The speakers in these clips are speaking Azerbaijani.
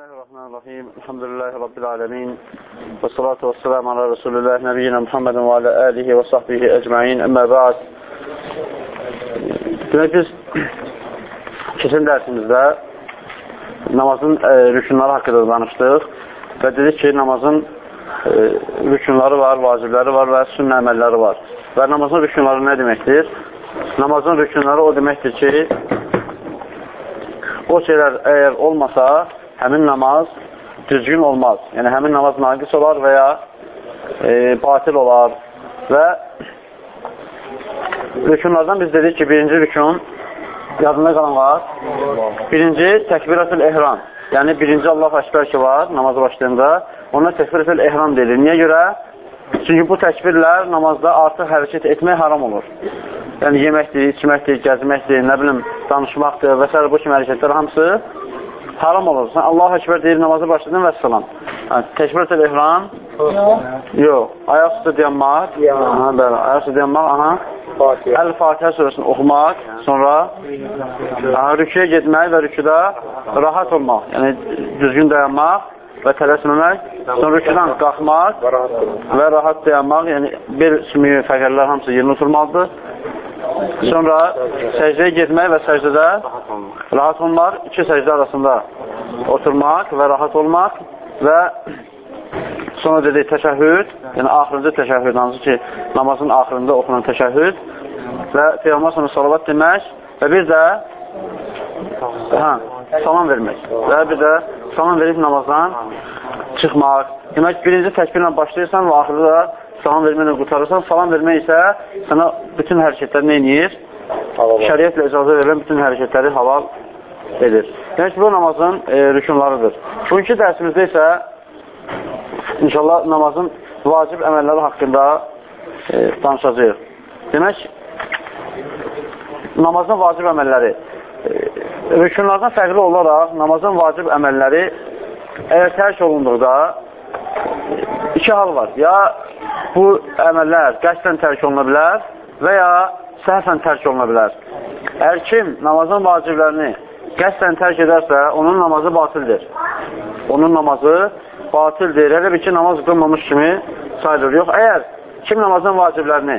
Bismillahirrahmanirrahim. Elhamdülillahi Rabbil alemin. Və salatu və selamu ala Resulullah nəbiyyina Muhammedin və alə alihi və sahbihi əcmain. Əmmə bəd. Demək, biz keçən dərsimizdə namazın e, rükunları haqqında danışdıq və dedik ki, namazın e, rükunları var, vacibləri var və sünnə əməlləri var. Və namazın rükunları nə deməkdir? Namazın rükunları o deməkdir ki, o şeylər əgər olmasa, həmin namaz düzgün olmaz. Yəni, həmin namaz naqis olar və ya e, batil olar və rükunlardan biz dedik ki, birinci rükun yadında qalan var. Birinci təkbirətül ehram. Yəni, birinci Allah əşbər ki var namazı başlayanda, ona təkbirətül ehram deyilir. Niyə görə? Çünki bu təkbirlər namazda artıq hərəkət etmək haram olur. Yəni, yeməkdir, içməkdir, gəzməkdir, nə bilim, danışmaqdır və s. bu kimi hərəkətlər hamısı haram olur. Sən Allahu Ekber deyib namazı başladın və salam. Təkbirətəl ehram? Yox. Ayaq üstə dayanmaq. Aha, bəli. Ayaq üstə dayanmaq, aha. Əl-Fatihə surəsini oxumaq, sonra rüküyə getmək və rüküdə rahat olmaq. Yəni, düzgün dayanmaq və tələsməmək, sonra rüküdən qalxmaq və rahat dayanmaq, yəni bir sümüyü fəqərlər hamısı yerinə oturmalıdır. Sonra səcdəyə getmək və səcdədə rahat olmaq, iki səcdə arasında oturmaq və rahat olmaq və sonra dedik təşəhhüd, yəni axırıncı təşəhhüd, hansı ki, namazın axırında oxunan təşəhhüd və Peyğəmbər sonra salavat demək və bir də hə, salam vermək və bir də salam verib namazdan çıxmaq. Demək, birinci təkbirlə başlayırsan və axırda da salam verməklə qutarırsan, salam vermək isə sənə bütün hərəkətləri nə inir? Şəriyyətlə icazə verilən bütün hərəkətləri halal edir. Demək ki, bu namazın e, rükunlarıdır. Bugünkü dərsimizdə isə inşallah namazın vacib əməlləri haqqında e, danışacaq. Demək, namazın vacib əməlləri rükunlardan fərqli olaraq namazın vacib əməlləri əgər tərk olunduqda iki hal var. Ya bu əməllər qəsdən tərk oluna bilər və ya səhvən tərk oluna bilər. Əgər kim namazın vaciblərini qəsdən tərk edərsə, onun namazı batildir. Onun namazı batildir. Elə bir ki, namaz qılmamış kimi sayılır. Yox, əgər kim namazın vaciblərini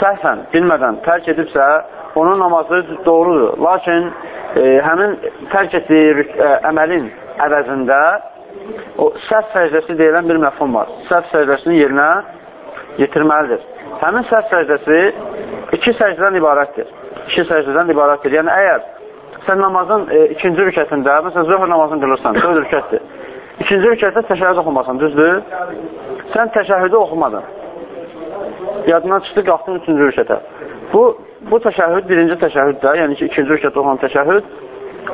səhvən, bilmədən tərk edibsə, onun namazı doğrudur. Lakin e, həmin tərk etdiyi e, əməlin əvəzində o səhv səcdəsi deyilən bir məfhum var. Səhv səcdəsini yerinə yetirməlidir. Həmin səhv səcdəsi iki səcdədən ibarətdir. İki səcdədən ibarətdir. Yəni, əgər sən namazın e, ikinci rükətində, məsələn, zöhr namazını qılırsan, dörd rükətdir. İkinci rükətdə təşəhhüd oxumasan, düzdür? Sən təşəhhüdü oxumadın. Yadından çıxdı, qalxdın üçüncü rükətə. Bu, bu təşəhhüd birinci təşəhhüddə, yəni ki, ikinci rükətdə oxunan təşəhhüd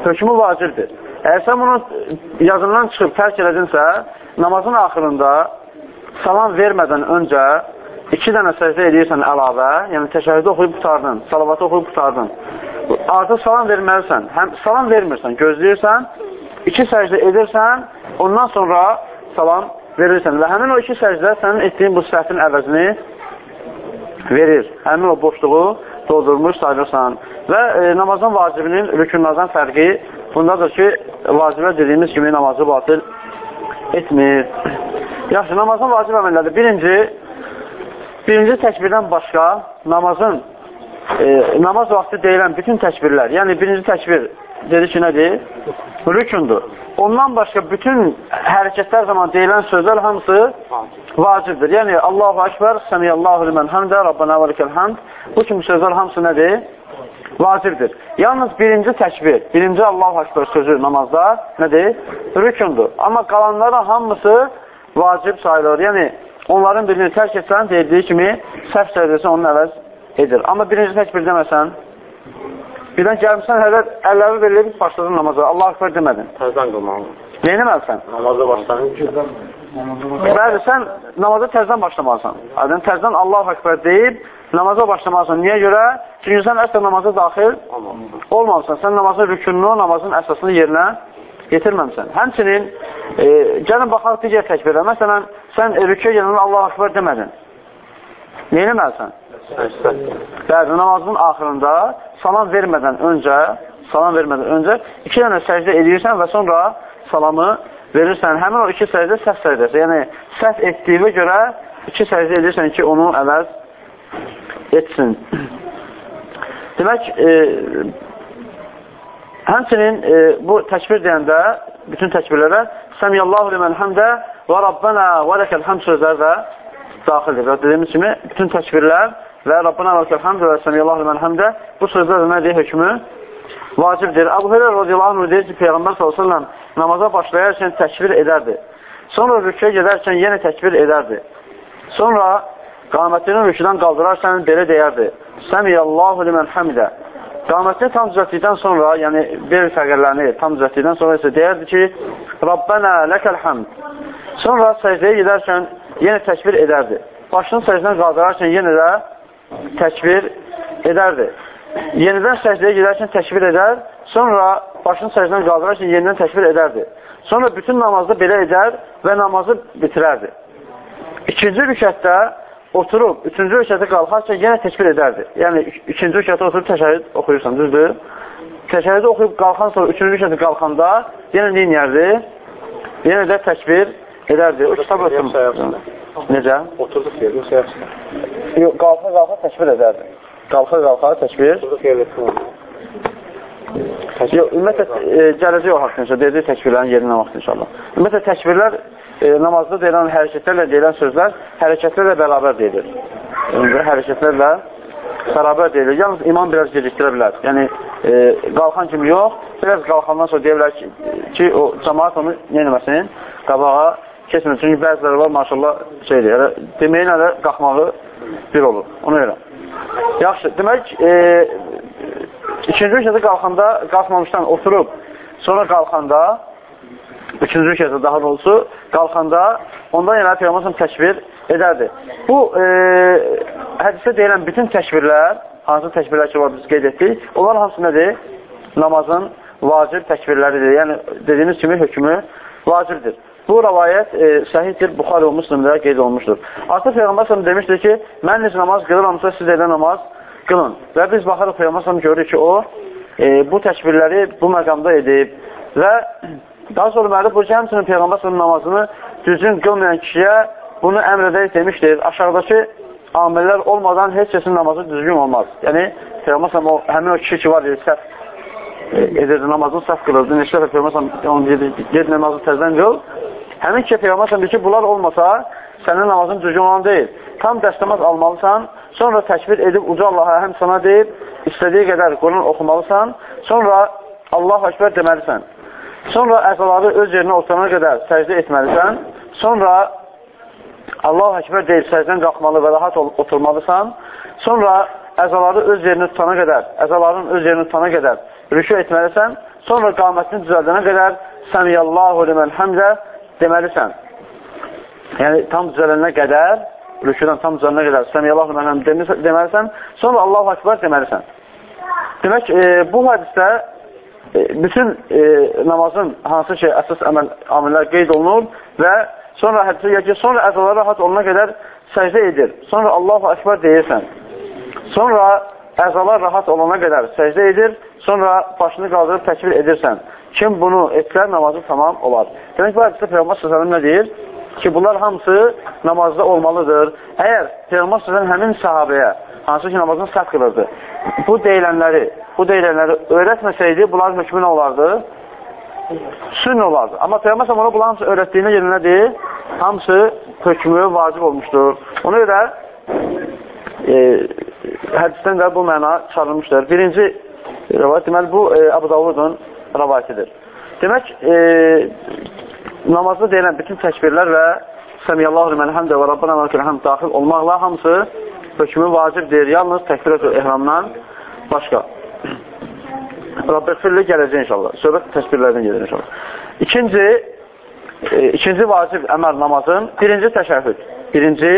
hökmü vacibdir. Əgər sən bunu yazından çıxıb tərk elədinsə, namazın axırında salam vermədən öncə iki dənə səcdə edirsən əlavə, yəni təşəhhüdü oxuyub qutardın, salavatı oxuyub qutardın. Artıq salam verməlisən, həm salam vermirsən, gözləyirsən, iki səcdə edirsən, ondan sonra salam verirsən və həmin o iki səcdə sənin etdiyin bu səhvin əvəzini verir. Həmin o boşluğu doldurmuş sayılırsan və e, namazın vacibinin rükunlardan fərqi bundadır ki, vacibə dediyimiz kimi namazı batil etmir. Yaxşı, namazın vacib əməlləri. Birinci, birinci təkbirdən başqa namazın e, namaz vaxtı deyilən bütün təkbirlər, yəni birinci təkbir dedi ki, nədir? Rükundur. Ondan başqa bütün hərəkətlər zaman deyilən sözlər hamısı vacibdir. Yəni, Allahu Akbar, Səmiyyallahu limən həmdə, Rabbana və likəl həmd. Bu kimi sözlər hamısı nədir? Vacibdir. Yalnız birinci təkbir, birinci Allahu Akbar sözü namazda nədir? Rükundur. Amma qalanların hamısı vacib sayılır. Yəni, onların birini tərk etsən, deyildiyi kimi, səhv səcdəsi onun əvəz edir. Amma birinci təkbir deməsən, birdən gəlmişsən, hələ əlləri verilib, başladın namaza. Allah akbar demədin. Təzdən qılmalı. Neynəməlisən? Namaza başlayın. Bəli, sən namaza təzdən başlamalısan. Adın təzdən Allah akbar deyib, namaza başlamalısan. Niyə görə? Çünki sən əsr namaza daxil olmamışsan. Sən namazın rükununu, namazın əsasını yerinə yetirməmsən. Həmçinin, e, gəlin baxaq digər təkbirə. Məsələn, sən e, rüküyə gələndə Allah akbar demədin. Neynəməlisən? Bəli, namazın axırında salam vermədən öncə salam vermədən öncə iki dənə səcdə edirsən və sonra salamı verirsən. Həmin o iki səcdə səhv səcdəsi. Yəni, səhv etdiyinə görə iki səcdə edirsən ki, onu əvəz etsin. Demək, e, həmçinin e, bu təkbir deyəndə, bütün təkbirlərə Səmiyyallahu limən həmdə və Rabbənə və ləkəl həmd sözləri də daxildir. Və dediyimiz kimi, bütün təkbirlər və Rabbənə və həmd və Səmiyyallahu limən həmdə bu sözlər nədir hökmü? Vacibdir. Əbu Hürər radiyallahu anh deyir ki, Peyğəmbər s.ə.v namaza başlayarkən təkbir edərdi. Sonra rüküyə gedərkən yenə təkbir edərdi. Sonra qamətini rüküdən qaldırarkən belə deyərdi. Səmiyyallahu limən həmdə. Qamətini tam düzətdikdən sonra, yəni bir fəqərlərini tam düzətdikdən sonra isə deyərdi ki, Rabbənə ləkəl həmd. Sonra səcdəyə gedərkən yenə təkbir edərdi. Başını səcdən qaldırarkən yenə də təkbir edərdi. Yenidən səcdəyə gedərkən təkbir edər, sonra başını səcdən qaldırarkən yenidən təkbir edərdi. Sonra bütün namazda belə edər və namazı bitirərdi. İkinci rükətdə oturub, üçüncü rükətə qalxarkən yenə təkbir edərdi. Yəni, ikinci rükətə oturub təşəhid oxuyursan, düzdür? Təşəhidi oxuyub qalxan sonra üçüncü rükətə qalxanda yenə neyinərdi? Yenə də təkbir edərdi. O kitab ötüm. Necə? Oturduq yer, yoxsa yaxşı? Yox, qalxa-qalxa təkbir edərdi. Qalxa-qalxa təkbir. Oturduq yer etməm. Yox, ümumiyyətlə, e, gələcək o haqqında, dediyi təkbirlərin yerinə vaxt inşallah. Ümumiyyətlə, təkbirlər e, namazda deyilən hərəkətlərlə deyilən sözlər hərəkətlərlə bərabər deyilir. Yəni, hərəkətlərlə bərabər deyilir. Yalnız imam biraz gecikdirə bilər. Yəni, e, qalxan kimi yox, biraz qalxandan sonra deyə bilər ki, ki o cəmaat onu yenilməsin, qabağa keçmir. Çünki bəziləri var, maşallah, şeydir, yəni, deməyin hələ qalxmağı bir olur. Ona görə. Yaxşı, demək, e, İkinci rükətə qalxanda, qalxmamışdan oturub, sonra qalxanda, üçüncü rükətə daha doğrusu, qalxanda, ondan yana Peyğəmbər təkbir edərdi. Bu, e, hədisdə deyilən bütün təkbirlər, hansı təkbirlər ki, var biz qeyd etdik, onlar hamısı nədir? Namazın vacib təkbirləridir. Yəni, dediyimiz kimi hökmü vacibdir. Bu rəvayət e, səhiddir, Buxarə və Müslimdə qeyd olunmuşdur. Artıq Peyğəmbər demişdir ki, mən necə namaz qılıramsa, siz edə namaz qılın. Və biz baxarıq Peyğəmbər görürük ki, o e, bu təkbirləri bu məqamda edib və daha sonra məli bu həmçinin Peyğəmbər namazını düzgün qılmayan kişiyə bunu əmr edək demişdir. Aşağıdakı amillər olmadan heç kəsin namazı düzgün olmaz. Yəni, Peyğəmbər o, həmin o kişi ki var, səhv e, edirdi, namazını səhv qılırdı. Neçə dəfə Peyğəmbər onu dedi, ged namazı təzdən qıl. Həmin ki, Peyğəmbər deyir ki, bunlar olmasa, sənin namazın düzgün olan deyil. Tam dəstəmaz almalısan, Sonra təkbir edib uca Allaha həm sana deyib, istədiyi qədər Quran oxumalısan, sonra AllahƏkbər deməlisən. Sonra əzaları öz yerinə oturana qədər səcdə etməlisən. Sonra AllahƏkbər deyib səcdən qalxmalı və rahat oturmalısan. Sonra əzaları öz yerini tutana qədər, əzaların öz yerini tutana qədər rükü etməlisən. Sonra qamətini düzəldənə qədər Səmiyyallahu limən həmdə deməlisən. Yəni, tam düzələnə qədər rüküdən tam düzəlinə qədər Səmiyyəllahu mənəm deməlisən, sonra Allahu Akbar deməlisən. Demək, e, bu hədisdə e, bütün e, namazın hansı şey, əsas əməl, amillər qeyd olunur və sonra hədisə gəlir ki, sonra əzalar rahat oluna qədər səcdə edir. Sonra Allahu Akbar deyirsən. Sonra əzalar rahat olana qədər səcdə edir, sonra başını qaldırıb təkbir edirsən. Kim bunu etsə, namazı tamam olar. Demək, bu hədisdə Peyğəmbər s.ə.v nə deyir? ki, bunlar hamısı namazda olmalıdır. Əgər Peyğəmbər sözən həmin sahabəyə, hansı ki, namazını səhv qılırdı, bu deyilənləri, bu deyilənləri öyrətməsəydi, bunların hökmü nə olardı? Sünn olardı. Amma Peyğəmbər ona bunların hamısı öyrətdiyinə görə nədir? Hamısı hökmü vacib olmuşdur. Ona görə e, hədisdən də bu məna çıxarılmışdır. Birinci rəvayət, deməli, bu e, Abu Davudun rəvayətidir. Demək, e, namazda deyilən bütün təkbirlər və Səmiyyallahu limən həmdə və Rabbana məlkəl həmd daxil olmaqla hamısı hökmü vacibdir. Yalnız təkbirət ehramdan başqa. Rabbəfirli gələcək inşallah. Söhbət təkbirlərdən gedir inşallah. İkinci, e, ikinci vacib əməl namazın birinci təşəhhüd. Birinci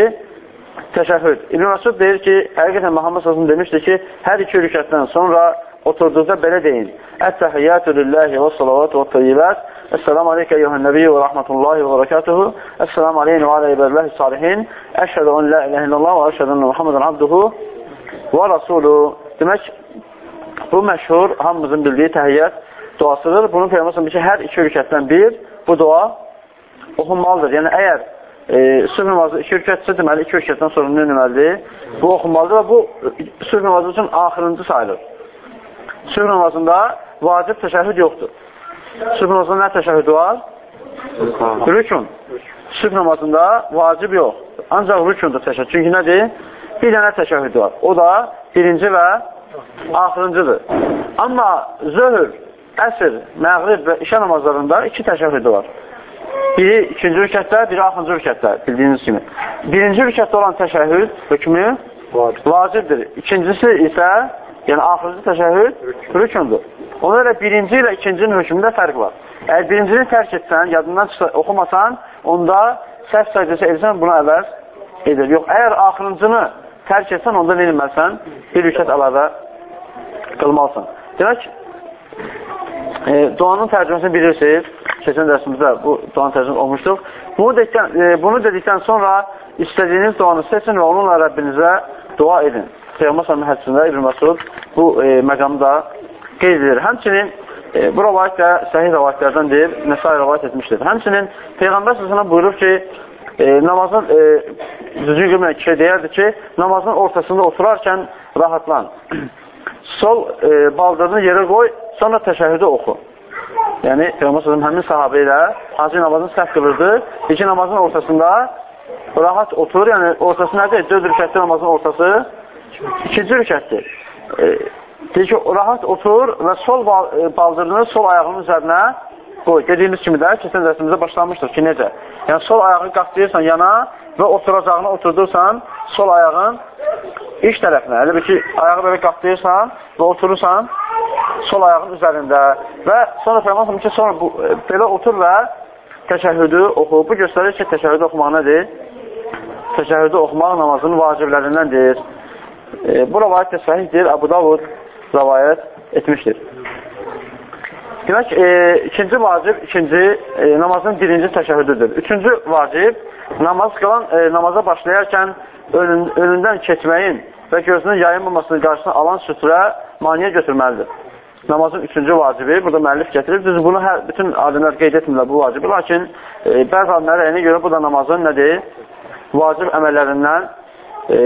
təşəhhüd. İbn Məsud deyir ki, həqiqətən Muhammed sallallahu demişdi ki, hər iki rükətdən sonra oturduqda belə deyin. Ət-təhiyyatü lillahi və salavatu və tayyibət Esselamu aleyke eyyuhən nəbiyyə və rəhmətullahi və barakatuhu. Esselamu aleyhin və alə ibadəllahi salihin. Əşhədə on la ilahe illallah və əşhədə ənə Muhammeden abduhu və rasulu. Demək, Bu məşhur, hamımızın bildiyi təhiyyət duasıdır. Bunu Peyğəmbər ki, hər iki rükətdən bir bu dua oxunmalıdır. Yəni, əgər e, sülh namazı iki rükətsə, deməli, iki rükətdən sonra nə deməlidir? Bu oxunmalıdır və bu sülh namazı üçün axırıncı sayılır. Sülh namazında vacib təşəhhüd yoxdur. Sülh namazında nə təşəhhüd var? Rükün. Sülh namazında vacib yox. Ancaq rükundur təşəhhüd. Çünki nədir? Bir dənə təşəhhüd var. O da birinci və axırıncıdır. Amma zöhr, əsr, məğrib və işə namazlarında iki təşəhhüdü var. Biri ikinci rükətdə, biri axıncı rükətdə, bildiyiniz kimi. Birinci rükətdə olan təşəhhüd hökmü vacibdir. İkincisi isə, yəni axırıncı təşəhhüd rükundur. Ona görə birinci ilə ikincinin hökmündə fərq var. Əgər birincini tərk etsən, yadından çıxsa, oxumasan, onda səhv səcdəsi edirsən, buna əvəz edir. Yox, əgər axırıncını tərk etsən, onda nə etməlisən? Bir rükət əlavə qılmalısan. Demək, e, duanın tərcüməsini bilirsiniz. Keçən dərsimizdə bu duanın tərcüməsini olmuşduq. Bunu dedikdən, e, bunu dedikdən sonra istədiyiniz duanı seçin və onunla Rəbbinizə dua edin. Peyğəmbər sallallahu hədisində İbn Məsud bu e, məqamı da qeyd edir. Həmçinin e, bu rəvayət də səhih rəvayətlərdəndir, Nəsai rəvayət etmişdir. Həmçinin Peyğəmbər sallallahu buyurur ki, e, namazın e, düzgün qılmayan kişi deyərdi ki, namazın ortasında oturarkən rahatlan. Sol e, baldırını yerə qoy, sonra təşəhhüdü oxu. Yəni, Peyğəmbər həmin sahabə ilə hansı namazını səhv qılırdı? İki namazın ortasında rahat otur, yəni ortası nədir? Dörd rükətli namazın ortası ikinci rükətdir. E, deyir ki, rahat otur və sol e, baldırını sol ayağının üzərinə qoy. Dediyimiz kimi də keçən dərsimizdə başlanmışdır ki, necə? Yəni, sol ayağı qatlayırsan yana və oturacağına oturdursan sol ayağın iç tərəfinə. Elə bir ki, ayağı belə qatlayırsan və oturursan sol ayağın üzərində və sonra Peyğəmbər ki, sonra bu, e, belə otur və təşəhhüdü oxu. Bu göstərir ki, təşəhhüdü oxumaq nədir? Təşəhhüdü oxumaq namazın vaciblərindəndir. E, bu rəvayət də səhihdir. Abu Davud rəvayət etmişdir. Demək, e, ikinci vacib, ikinci e, namazın birinci təşəhhüdüdür. Üçüncü vacib, namaz qılan, e, namaza başlayarkən önün, önündən keçməyin və gözünün yayınmamasının qarşısına alan sütrə maniyə götürməlidir. Namazın üçüncü vacibi, burada müəllif gətirir. Düz bunu hər, bütün alimlər qeyd etmirlər bu vacibi, lakin e, bəzi alimlərə rəyinə görə bu da namazın nədir? Vacib əməllərindən e,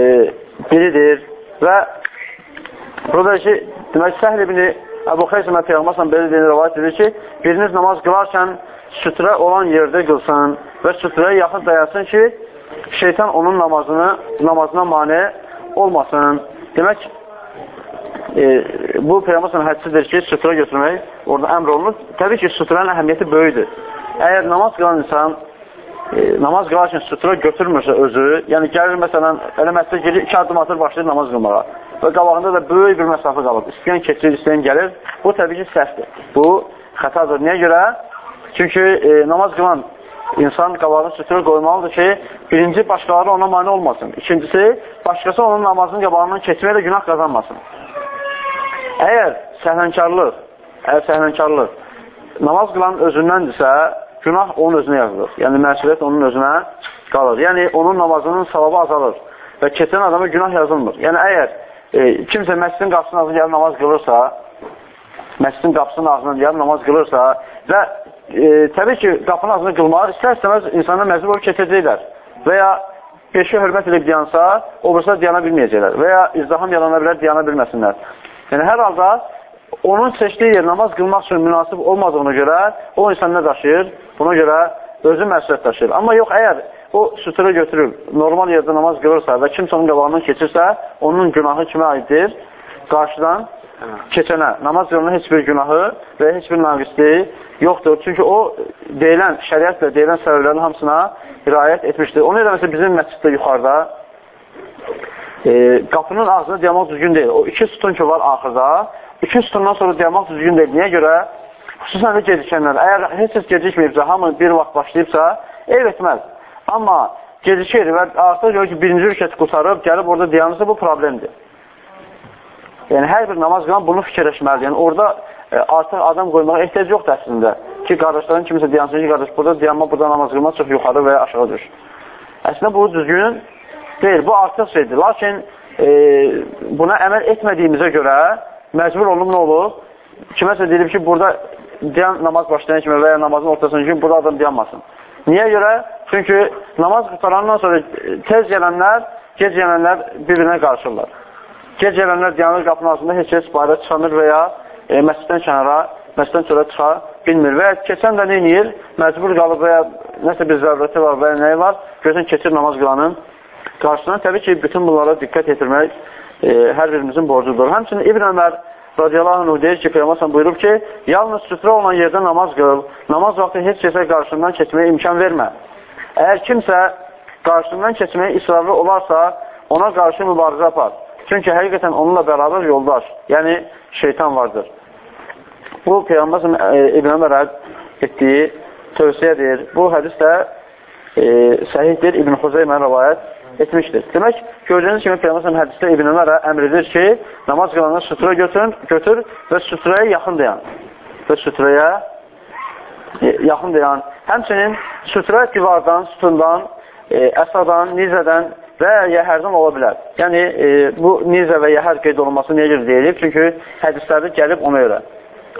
biridir və burada ki, demək, Səhl ibn Əbu Xeysimə Peyğməsən belə deyil, rəvayət edir ki, biriniz namaz qılarkən sütrə olan yerdə qılsın və sütrəyə yaxın dayasın ki, şeytan onun namazını, namazına mane olmasın. Demək, e, bu Peyğməsən hədsidir ki, sütrə götürmək orada əmr olunur. Təbii ki, sütrənin əhəmiyyəti böyüdür. Əgər namaz qılan insan e, namaz qılarkən sütrə götürmürsə özü, yəni gəlir məsələn, elə məsələ gedir, iki adım atır, başlayır namaz qılmağa və qabağında da böyük bir məsafə qalıb. İstəyən keçir, istəyən gəlir. Bu təbii ki, səhvdir. Bu xətadır. Niyə görə? Çünki e, namaz qılan insan qabağını sütürə qoymalıdır ki, birinci, başqaları ona mani olmasın. İkincisi, başqası onun namazının qabağından keçməklə günah qazanmasın. Əgər səhlənkarlıq, əgər səhlənkarlıq namaz qılan özündəndirsə, günah onun özünə yazılır. Yəni, məsuliyyət onun özünə qalır. Yəni, onun namazının savabı azalır və keçən adama günah yazılmır. Yəni, əgər e, kimsə məscidin qapısının ağzına gəlib namaz qılırsa, məscidin qapısının ağzına gəlib namaz qılırsa və e, təbii ki, qapının ağzına qılmalar istər-istəməz insana məcbur olub keçəcəklər və ya peşə hörmət edib diyansa, obruslar diyana bilməyəcəklər və ya izdaham yalana bilər, diyana bilməsinlər. Yəni, hər halda onun seçdiyi yer namaz qılmaq üçün münasib olmadığına görə o insan nə daşıyır? Buna görə özü məsuliyyət daşıyır. Amma yox, əgər o sütura götürüb normal yerdə namaz qılırsa və kimsə onun qabağından keçirsə, onun günahı kimə aiddir? Qarşıdan keçənə. Namaz qılının heç bir günahı və heç bir naqisliyi yoxdur. Çünki o deyilən, şəriətlə deyilən səbəblərin hamısına riayət etmişdir. Onu elə məsələn bizim məsciddə yuxarıda e, qapının ağzını diyamaq düzgün deyil. O iki sütun ki var axırda, iki sütundan sonra diyamaq düzgün deyil. Niyə görə? Xüsusən də gecikənlər. Əgər heç heç gecikməyibsə, hamı bir vaxt başlayıbsa, ev etməz. Amma gecikir və artıq gör ki, birinci rükət qutarıb, gəlib orada dayanırsa, bu problemdir. Yəni, hər bir namaz qılan bunu fikirləşməlidir. Yəni, orada e, artıq adam qoymağa ehtiyac yoxdur əslində. Ki, qardaşların kimisə dayansın ki, qardaş, burada dayanma, burada namaz qılmaq çox yuxarı və ya aşağı düş. Əslində, bu düzgün deyil, bu artıq şeydir. Lakin e, buna əməl etmədiyimizə görə məcbur olunub nə olur? Kiməsə deyilib ki, burada dayan namaz başlayan kimi və ya namazın ortasında kimi burada adam dayanmasın. Niyə görə? Çünki namaz qutarandan sonra tez gələnlər, gec gələnlər bir-birinə qarşırlar. Gec gələnlər dayanır qapının ağzında heç kəs bayra çıxanır və ya e, məsciddən kənara, məsciddən çölə çıxa bilmir. Və ya keçən də nə edir? Məcbur qalıb və ya nəsə bir zərurəti var və ya nəyi var? Gözün keçir namaz qılanın qarşısına. Təbii ki, bütün bunlara diqqət yetirmək e, hər birimizin borcudur. Həmçinin İbn Ömər radiyallahu anh deyir ki, Peyğəmbər buyurub ki, yalnız sütrə olan yerdə namaz qıl, namaz vaxtı heç kəsə qarşından keçməyə imkan vermə. Əgər kimsə qarşından keçməyə israrlı olarsa, ona qarşı mübarizə apar. Çünki həqiqətən onunla bərabər yoldaş, yəni şeytan vardır. Bu, Peyğəmbər e, İbn Ömərə etdiyi tövsiyədir. Bu hədis də e, səhihdir, İbn Xuzeymə rəvayət etmişdir. Demək, gördüyünüz kimi Peyğəmbər hədisdə İbn Ömərə əmr edir ki, namaz qılanda sütura götür, götür və süturaya yaxın dayan. Və süturaya yaxın dayan. Həmçinin sütura divardan, sütundan, e, əsadan, nizədən və yəhərdən ola bilər. Yəni, e, bu nizə və yəhər qeyd olunması niyə görə deyilir? Çünki hədislərdə gəlib ona görə.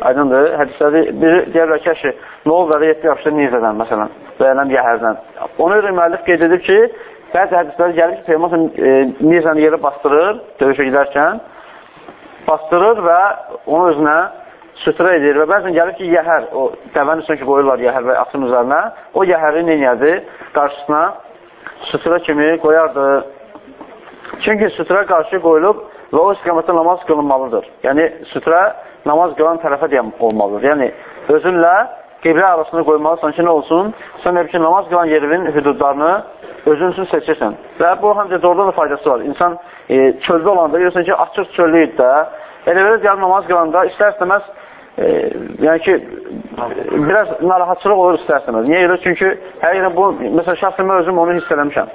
Aydındır. Hədisləri biri deyərlər ki, əşi, nə olur da 7 yaşlı nizədən, məsələn, və eləm yəhərdən. Ona görə müəllif qeyd edib ki, bəzi hədisləri gəlir ki, Peyğəmbər e, nizəni yerə bastırır, döyüşə gedərkən, bastırır və onu özünə sütura edir və bəzən gəlir ki, yəhər, o dəvənin üstünə ki, qoyurlar yəhər və atın üzərinə, o yəhəri neynədi? Qarşısına sütura kimi qoyardı. Çünki sütura qarşı qoyulub və o istiqamətdə namaz qılınmalıdır. Yəni, sütura namaz qılan tərəfə deyəm olmalıdır. Yəni, özünlə qiblə arasında qoymalısan ki, nə olsun? Sən də ki, namaz qılan yerinin hüdudlarını özün üçün seçirsən. Və bu həmcə doğrudan da faydası var. İnsan e, çöldə olanda, görürsən ki, açıq çöllüyüd də, elə belə deyəm, namaz qılanda istər-istəməz e, yəni ki, biraz narahatçılıq olur istərsiniz. Niyə görə? Çünki hər yerə bu, məsələn, şəxsən mən özüm onu hiss eləmişəm.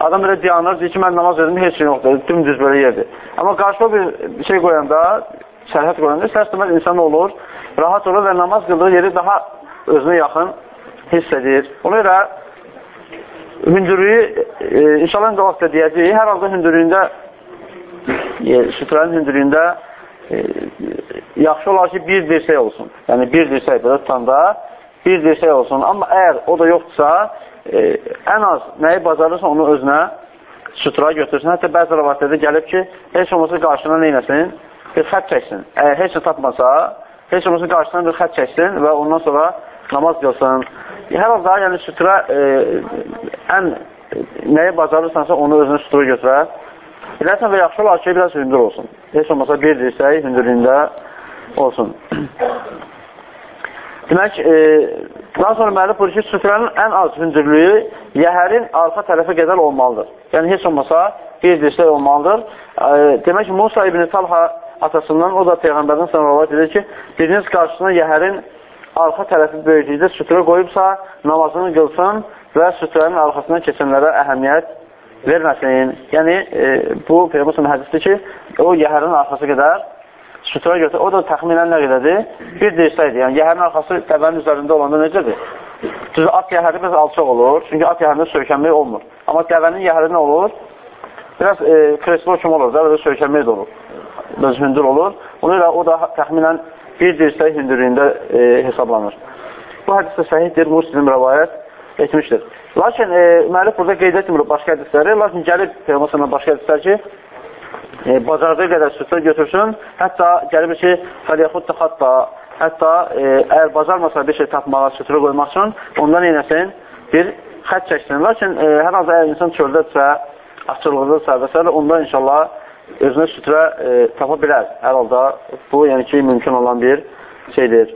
Adam belə dayanır, deyir ki, mən namaz verdim, heç şey yoxdur, dümdüz belə yerdir. Amma qarşıma bir şey qoyanda, sərhət qoyanda, istər-istəməz insan olur, rahat olur və namaz qıldığı yeri daha özünə yaxın hiss edir. Ona görə hündürlüyü, e, inşallah qabaqda deyəcəyik, hər halda hündürlüyündə, e, sütranın hündürlüyündə e, yaxşı olar ki, bir dirsək olsun. Yəni, bir dirsək belə tutanda bir dirsək olsun. Amma əgər o da yoxdursa, e, ən az nəyi bacarırsa onu özünə sütura götürsün. Hətta bəzi rəvayətlərdə gəlib ki, heç olmasa qarşına neynəsin? Bir xət çəksin. Əgər heç nə tapmasa, heç olmasa qarşısına bir xət çəksin və ondan sonra namaz qılsın. Hər halda, yəni sütura e, ən nəyi bacarırsansa onu özünə sütura götürər. Bilərsən və yaxşı olar ki, biraz hündür olsun. Heç olmasa bir dirsək hündürlüyündə olsun. Demək, e, daha sonra müəllif buyurur ki, süfrənin ən az hündürlüyü yəhərin arxa tərəfə qədər olmalıdır. Yəni, heç olmasa bir dirsək olmalıdır. E, demək ki, Musa ibn Talha atasından, o da Peyğəmbərdən sonra rəvat edir ki, biriniz qarşısına yəhərin arxa tərəfi böyüklükdə sütrə qoyubsa, namazını qılsın və sütrənin arxasından keçənlərə əhəmiyyət verməsin. Yəni, e, bu Peyğəmbər hədisdir ki, o yəhərin arxası qədər sütura götür. O da təxminən nə qədərdir? Bir dirsəkdir. Yəni, yəhərin arxası təbənin üzərində olanda necədir? Düz at yəhəri biraz alçaq olur. Çünki at yəhərində söykənmək olmur. Amma dəvənin yəhəri nə olur? Biraz e, kreslo kimi olur da, biraz söykənmək də olur. Biraz hündür olur. Ona görə o da təxminən bir dirsək hündürlüyündə e, hesablanır. Bu hədis də səhiddir, muslim rəvayət etmişdir. Lakin e, müəllif burada qeyd etmir başqa hədisləri, lakin gəlib Peyğəmbər başqa hədislər ki, e, bacardığı qədər süfrə götürsün. Hətta gəlib ki, fəliyəxud tıxatda, hətta e, əgər bacarmasa bir şey tapmağa, süfrə qoymaq üçün, ondan eynəsin, bir xət çəksin. Lakin e, hər halda əgər insan çöldədirsə, açıqlıqdırsa və s. onda inşallah özünə sütrə e, tapa bilər. Hər halda bu, yəni ki, mümkün olan bir şeydir.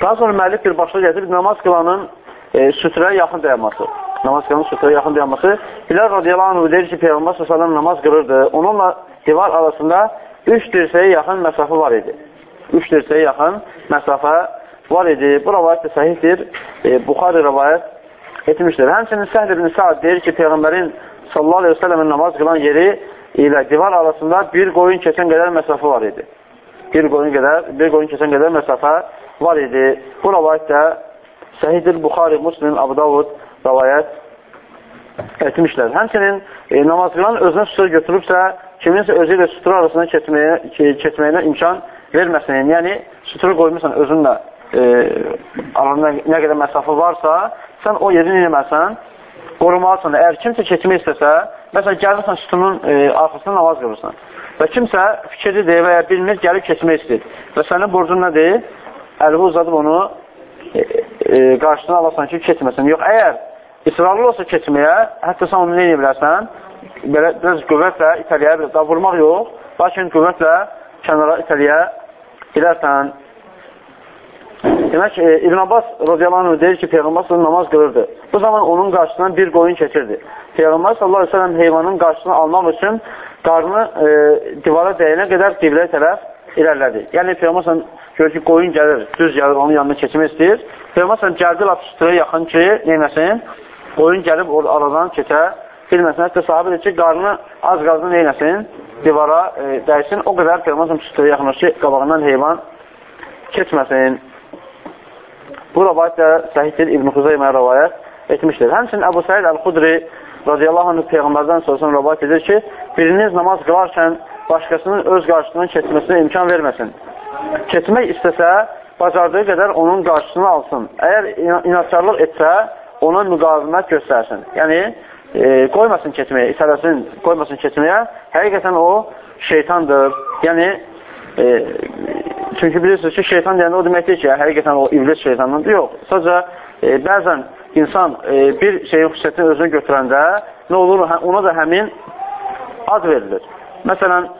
Daha sonra müəllif bir başla gətirib namaz qılanın e, sütrəyə yaxın dayanması namaz qılın sütrə yaxın dayanması. Bilal radiyallahu anh deyir ki, Peyğəmbər s.ə.v namaz qılırdı. Onunla divar arasında üç dirsəyə yaxın məsafə var idi. Üç dirsəyə yaxın məsafə var idi. Bu rəvayət də səhihdir. E, Buxari rəvayət etmişdir. Həmçinin Səhl ibn Sa'd deyir ki, Peyğəmbərin sallallahu aleyhi ve sellemin namaz qılan yeri ilə divar arasında bir qoyun keçən qədər məsafə var idi. Bir qoyun qədər, bir qoyun keçən qədər məsafə var idi. Bu rəvayət də Səhiddir Buxari, Muslim, Abu Davud rəvayət etmişlər. Həmçinin e, namaz qılan özünə sutur götürübsə, kiminsə özü ilə sutur arasına keçməyə, keçməyinə imkan verməsin. Yəni, suturu qoymuşsan özünlə e, arasında nə qədər məsafə varsa, sən o yeri eləməsən, qorumalısan. Əgər kimsə keçmək istəsə, məsələn, gəlirsən sütunun e, arxasında namaz qılırsan və kimsə fikirlidir və ya bilmir, gəlib keçmək istəyir və sənin borcun nədir? Əlivi uzadıb onu e, e, qarşısına alasan ki, keçməsin. Yox, əgər israrlı olsa keçməyə, hətta sən onu neyə bilərsən? Belə biraz qüvvətlə itəliyə bilir. Daha vurmaq yox, lakin qüvvətlə kənara itəliyə bilərsən. Demək, e, İbn Abbas radiyallahu anh deyir ki, Peyğəmbər namaz qılırdı. Bu zaman onun qarşısından bir qoyun keçirdi. Peyğəmbər sallallahu aleyhi ve sellem heyvanın qarşısını almaq üçün qarnı e, divara dəyənə qədər qibləyə tərəf irəlilədi. Yəni, Peyğəmbər görür ki, qoyun gəlir, düz gəlir, onun yanına keçmək istəyir. Peyğəmbər gəldi, laf üstüyə yaxın ki, neyməsin? Qoyun gəlib aradan keçə bilməsin. Hətta sahabə deyir ki, qarnı az qazını neyləsin? Divara e, dəysin. O qədər Peyğəmbər üstüyə yaxınır ki, qabağından heyvan keçməsin. Bu rəvayət də səhiddir İbn-i Xuzeyməyə rəvayət etmişdir. Həmçinin Əbu Səid Əl-Xudri radiyallahu anh Peyğəmbərdən sonrasını rəvayət edir ki, biriniz namaz qılarkən başqasının öz qarşısından keçməsinə imkan verməsin. Keçmək istəsə, bacardığı qədər onun qarşısını alsın. Əgər inatçarlıq etsə, ona müqavimət göstərsin. Yəni, e, qoymasın keçməyə, itələsin, qoymasın keçməyə. Həqiqətən o şeytandır. Yəni, e, Çünki bilirsiniz ki, şeytan deyəndə o deməkdir ki, həqiqətən o iblis şeytandır. Yox, sadəcə e, bəzən insan e, bir şeyin xüsusiyyətini özünə götürəndə nə olur? Hə, ona da həmin ad verilir. Məsələn,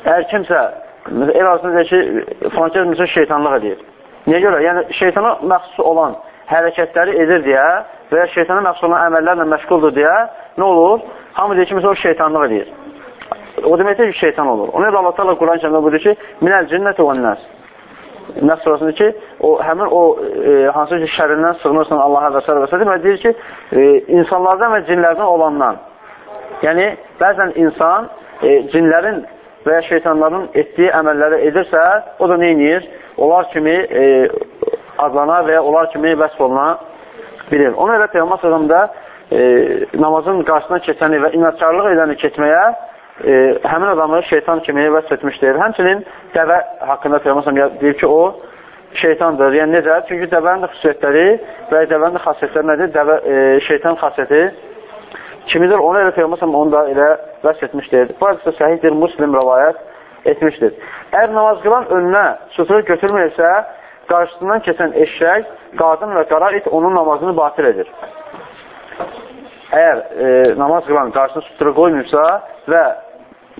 əgər kimsə el arasında deyir ki, filankəs məsələn şeytanlıq edir. Niyə görə? Yəni, şeytana məxsus olan hərəkətləri edir deyə və ya şeytana məxsus olan əməllərlə məşğuldur deyə nə olur? Hamı deyir ki, məsələn, o şeytanlıq edir. O deməkdir ki, şeytan olur. Ona da Allah Teala Quran kəndə buyurur ki, minəl cinnəti və nəs. Nəs surasında ki, o, həmin o e, hansı ki, şərindən sığınırsan Allaha və s. və s. demək deyir ki, e, insanlardan və cinlərdən olandan. Yəni, bəzən insan e, cinlərin və ya şeytanların etdiyi əməlləri edirsə, o da neynir? Onlar kimi e, adlana və ya onlar kimi vəsb oluna bilir. Ona görə Peyğəmbər sözümdə e, namazın qarşısına keçəni və inatkarlıq edəni keçməyə e, həmin adamı şeytan kimi vəsf etmişdir. Həmçinin dəvə haqqında Peyğəmbər deyir ki, o şeytandır. Yəni necə? Çünki dəvənin də xüsusiyyətləri və dəvənin də xasiyyətləri nədir? Dəvə, e, şeytan xasiyyəti kimidir? Onu elə Peyğəmbər onu da elə vəsf etmişdir. Bu hədisdə səhihdir, Muslim rəvayət etmişdir. Əgər namaz qılan önünə suturu götürməyirsə, qarşısından keçən eşək, qadın və qara it onun namazını batil edir. Əgər e, namaz qılan qarşısına suturu qoymuyorsa və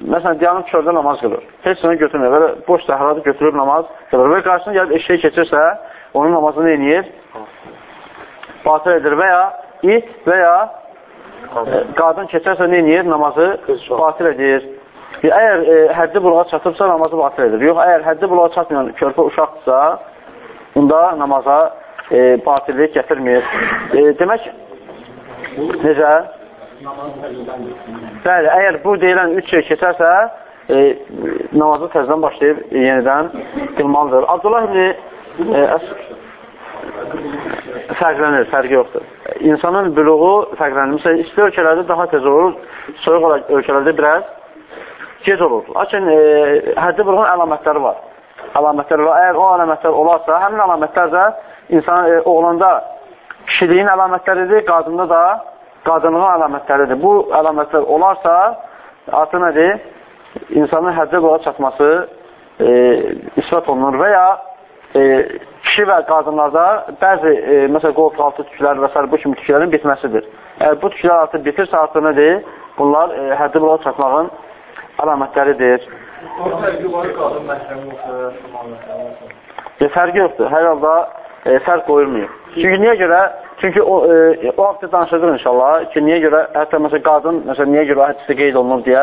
Məsələn, dayanıb çöldə namaz qılır. Heç sənə götürmür. Belə boş səhradı götürür namaz qılır. Və qarşısına gəlib eşək keçirsə, onun namazını eləyir, batıl edir və ya it və ya e, qadın keçərsə nə eləyir? Namazı batıl edir. Əgər e, həddi buluğa çatıbsa, namazı batıl edir. Yox, əgər həddi buluğa çatmayan körpə uşaqdırsa, bunda namaza e, batillik gətirmir. E, demək, necə? Bəli, əgər bu deyilən üç şey keçərsə, e, namazı təzdən başlayıb yenidən qılmalıdır. Abdullah ibn e, fərqlənir, fərqi yoxdur. İnsanın büluğu fərqlənir. Məsələn, isti ölkələrdə daha tez olur, soyuq ölkələrdə biraz gec olur. Lakin e, həddi buluğun əlamətləri var. Əlamətləri var. Əgər o əlamətlər olarsa, həmin əlamətlər də insan, e, oğlanda kişiliyin əlamətləridir, qadında da qadınlığın əlamətləridir. Bu əlamətlər olarsa, artıq nədir? İnsanın həccə qola çatması e, ispat olunur və ya e, kişi və qadınlarda bəzi, e, məsələn, qoltuq altı tüklər və s. bu kimi tüklərin bitməsidir. Əgər bu tüklər artıq bitirsə, artıq nədir? Bunlar e, həddi qola çatmağın əlamətləridir. E, fərqi yoxdur. Hər halda e, fərq qoyulmuyor. Çünki niyə görə? Çünki o, e, o haqda danışacaq inşallah ki, niyə görə, hətta məsələn, qadın, məsələn, niyə görə hədisdə qeyd olunur deyə,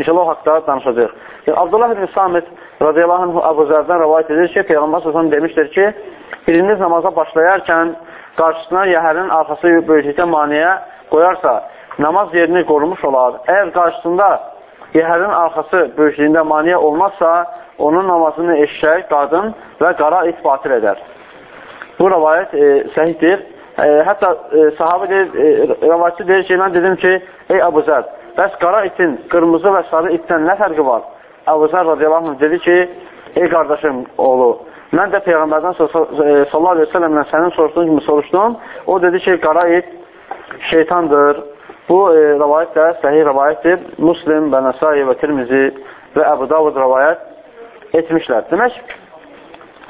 inşallah o haqda danışacaq. Yəni, Abdullah ibn Samit radiyallahu anh Əbu Zərdən rəvayət edir ki, Peyğəmbər sözünü demişdir ki, biriniz namaza başlayarkən qarşısına yəhərin arxası böyüklükdə maniyə qoyarsa, namaz yerini qorumuş olar. Əgər qarşısında yəhərin arxası böyüklüyündə maniyə olmazsa, onun namazını eşşək, qadın və qara it batil edər. Bu rəvayət e, səhiddir. E, hətta e, sahabı deyir, e, rəvayətçi deyir ki, mən dedim ki, ey Əbu Zər, bəs qara itin qırmızı və sarı itdən nə fərqi var? Əbu Zər radiyallahu anh dedi ki, ey qardaşım oğlu, mən də Peyğəmbərdən e, sallallahu aleyhi ve sellemlə sənin soruşduğun kimi soruşdum. O dedi ki, qara it şeytandır. Bu e, rəvayət də səhih rəvayətdir. Muslim və Nəsai və Tirmizi və Əbu Davud rəvayət etmişlər. Demək,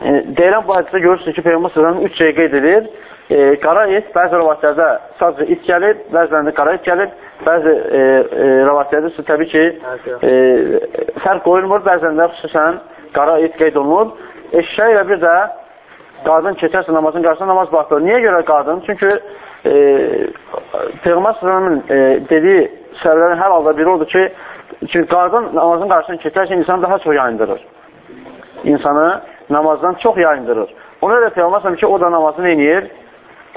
e, deyilən bu hədisdə görürsünüz ki, Peyğəmbər sallallahu üç şey qeyd edir. E, qara it bəzi rəvayətlərdə sadəcə it gəlir, bəzilərində qara it gəlir, bəzi e, e, rəvayətlərdə isə təbii ki, e, fərq qoyulmur, bəzilərində xüsusən qara it qeyd olunur. Eşşək və bir də qadın keçərsə namazın qarşısında namaz baxır. Niyə görə qadın? Çünki e, Peyğəmbər sallallahu e, dediyi səbəblərin hər halda biri odur ki, çünki qadın namazın qarşısına keçərsə insanı daha çox yayındırır. İnsanı namazdan çox yayındırır. Ona görə Peyğəmbər sallallahu ki, o da namazını eləyir,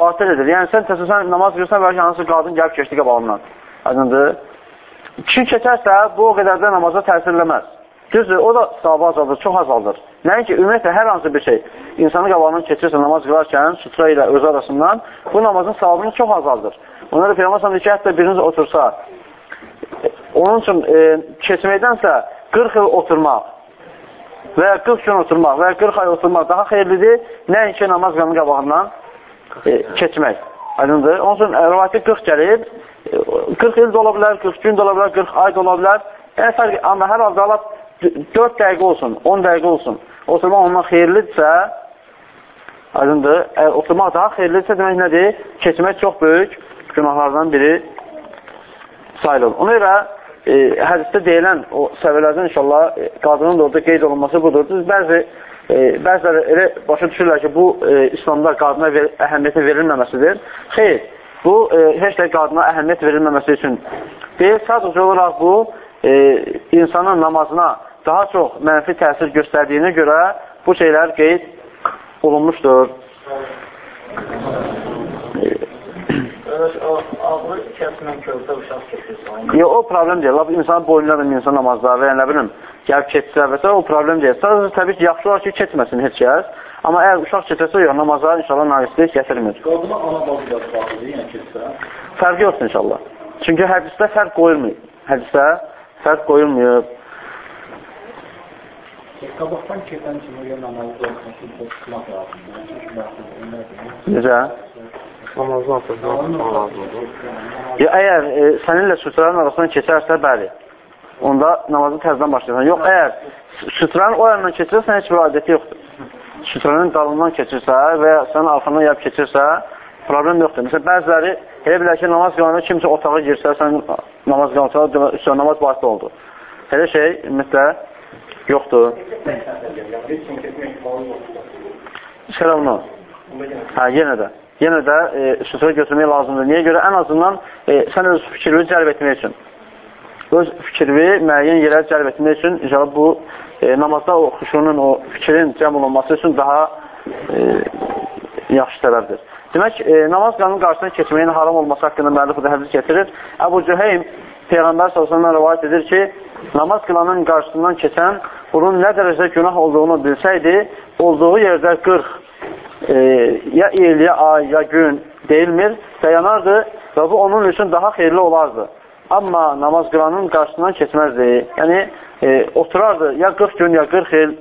batıl edir. Yəni sən təsəsən namaz qılırsan bəlkə hansı qadın gəlib keçdi qabağından. Aydındır. Kim keçərsə, bu o qədər də namaza təsir eləməz. Düzdür, o da savabı azaldır, çox azaldır. Nəinki, ümumiyyətlə, hər hansı bir şey insanı qabağından keçirsə namaz qılarkən, sutra ilə özü arasından, bu namazın savabını çox azaldır. Ona da Peyğəmbər sallallahu ki, hətta biriniz otursa, onun üçün e, keçməkdənsə 40 il oturmaq və ya 40 gün oturmaq və ya 40 ay oturmaq daha xeyirlidir, nəinki namaz qanın qabağından e, keçmək. Aydındır. Onun üçün rivayətə 40 gəlir. 40 il də ola bilər, 40 gün də ola bilər, 40 ay da ola bilər. Yəni, fərq, amma hər halda Allah 4 dəqiqə olsun, 10 dəqiqə olsun. Oturmaq ondan xeyirlidirsə, aydındır, əgər oturmaq daha xeyirlidirsə, demək nədir? Keçmək çox böyük günahlardan biri sayılır. Ona görə e, hədisdə deyilən o səvələrdən inşallah e, qadının da orada qeyd olunması budur. Düz bəzi e, bəziləri elə başa düşürlər ki, bu e, İslamda qadına ver, əhəmiyyətin verilməməsidir. Xeyr, bu e, heç də qadına əhəmiyyət verilməməsi üçün deyil, sadəcə olaraq bu e, insanın namazına daha çox mənfi təsir göstərdiyinə görə bu şeylər qeyd olunmuşdur. Ağlı kəsmən körpə uşaq keçirsə. Yox, o problem deyil. Laf insan boynuna da insan namazda və ya nə bilim, gəlib keçsə və s. o problem deyil. Sadəcə təbii ki, yaxşı olar ki, keçməsin heç kəs. Amma əgər uşaq keçərsə, yox, namaza inşallah naqislik gətirmir. Qadına ana bazı baxır, yəni keçsə. Fərqi yoxdur inşallah. Çünki hədisdə fərq qoyulmayıb. Hədisdə fərq qoyulmayıb. Qabaqdan keçən kimi yəni namazda çıxmaq lazımdır. Necə? Namazdan sonra çıxmaq lazımdır. Ya, əgər e, səninlə sütranın arasından keçərsə, bəli. Onda namazı təzdən başlayırsan. Yox, əgər sütranın o yanından keçirsən, heç bir adəti yoxdur. Sütranın dalından keçirsə və ya sənin arxandan yap keçirsə, problem yoxdur. Məsələn, bəziləri elə bilər ki, namaz qılanda kimsə otağa girsə, sən namaz qılanda üstə namaz basit oldu. Elə şey, ümumiyyətlə, yoxdur. Səlamla. Hə, yenə də. Yenə də e, sütrə götürmək lazımdır. Niyə görə? Ən azından e, sən öz fikrini cəlb etmək üçün. Öz fikrini müəyyən yerə cəlb etmək üçün inşallah bu e, namazda o xuşunun, o fikrin cəm olunması üçün daha e, yaxşı səbəbdir. Demək, e, namaz qanının qarşısına keçməyin haram olması haqqında müəllif bu da hədis gətirir. Əbu Cüheym Peyğəmbər sallallahu rivayet edir ki, namaz qılanın qarşısından keçən bunun nə dərəcədə günah olduğunu bilsəydi, olduğu yerdə 40 e, ya il, ya ay, ya gün deyilmir, dayanardı və bu onun üçün daha xeyirli olardı. Amma namaz qılanın qarşısından keçməzdi. Yəni, e, oturardı ya 40 gün, ya 40 il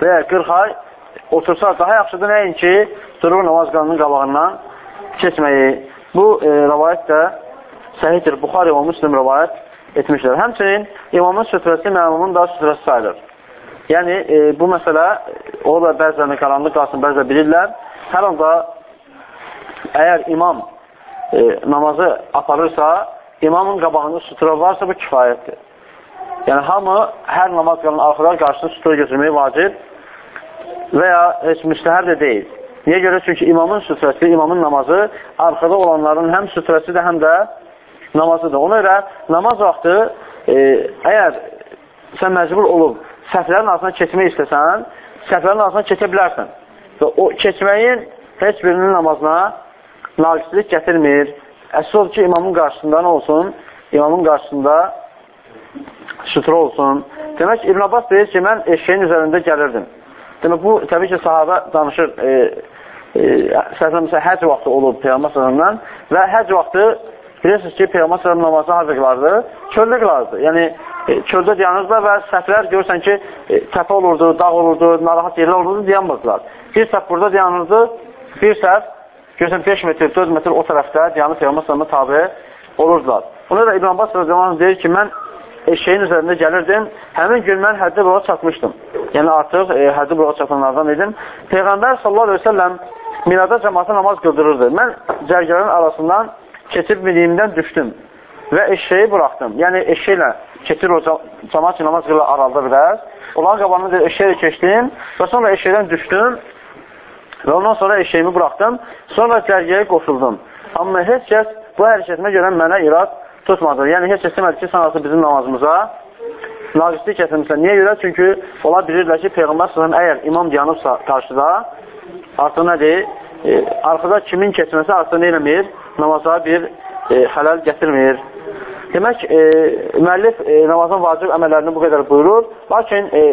və ya 40 ay otursa daha yaxşıdır nəinki durur namaz qılanın qabağından keçməyi. Bu e, rəvayət də səhiddir. Buxari və Müslim rəvayət etmişlər. Həmçinin imamın sütrəsi məlumun da sütrəsi sayılır. Yəni, e, bu məsələ, o da bəzəni qaranlıq qalsın, bəzə bilirlər. Hər anda əgər imam e, namazı aparırsa, imamın qabağında sutura varsa, bu kifayətdir. Yəni, hamı hər namaz qalan arxadan qarşısında sutura götürməyi vacib və ya heç müstəhər də deyil. Niyə görə? Çünki imamın sütrəsi, imamın namazı arxada olanların həm sütrəsidir, həm də namazıdır. Ona görə namaz vaxtı e, əgər sən məcbur olub səhvlərin arasına keçmək istəsən, səhvlərin arasına keçə bilərsən. Və o keçməyin heç birinin namazına naqislik gətirmir. Odur ki, imamın qarşısında nə olsun? İmamın qarşısında sütura olsun. Demək, İbn Abbas deyir ki, mən eşeğin üzərində gəlirdim. Demək, bu təbii ki, sahabə danışır, e, e, məsələn, həc vaxtı olub Peyğəmbər sallallahu və həc vaxtı bilirsiniz ki, Peyğəmbər sallallahu namazını harda qılardı? Çöldə qılardı. Yəni e, çöldə dayanırdılar və səhvlər görürsən ki, e, təpə olurdu, dağ olurdu, narahat yerlər olurdu, dayanmırdılar. Bir səhv burada dayanırdı, bir səhv görürsən 5 metr, 4 metr o tərəfdə dayanıb Peyğəmbər sallallahu tabi olurdular. Ona da İbn Abbas radiyallahu deyir ki, mən eşeğin üzərində gəlirdim, həmin gün mən həddi bura çatmışdım. Yəni artıq e, həddi bura çatanlardan idim. Peyğəmbər sallallahu aleyhi ve sellem minada cəmaata namaz qıldırırdı. Mən cərgələrin arasından keçib miniyimdən düşdüm və eşeği buraxdım. Yəni eşeğlə keçir o cəmaat namaz qılır aralda biraz. Onların qabağında eşeğlə keçdim və sonra eşeğdən düşdüm və ondan sonra eşeğimi buraxdım. Sonra cərgəyə qoşuldum. Amma heç kəs bu hərəkətimə görə mənə irad tutmadı. Yəni, heç kəs demədi ki, sanası bizim namazımıza naqislik gətirmişlər. Niyə görə? Çünki onlar bilirlər ki, Peyğəmbər sələm əgər imam dayanıbsa qarşıda, artıq nədir? E, arxada kimin keçməsi artıq nə eləmir? Namaza bir e, xələl gətirmir. Demək, e, müəllif e, namazın vacib əməllərini bu qədər buyurur. Lakin e,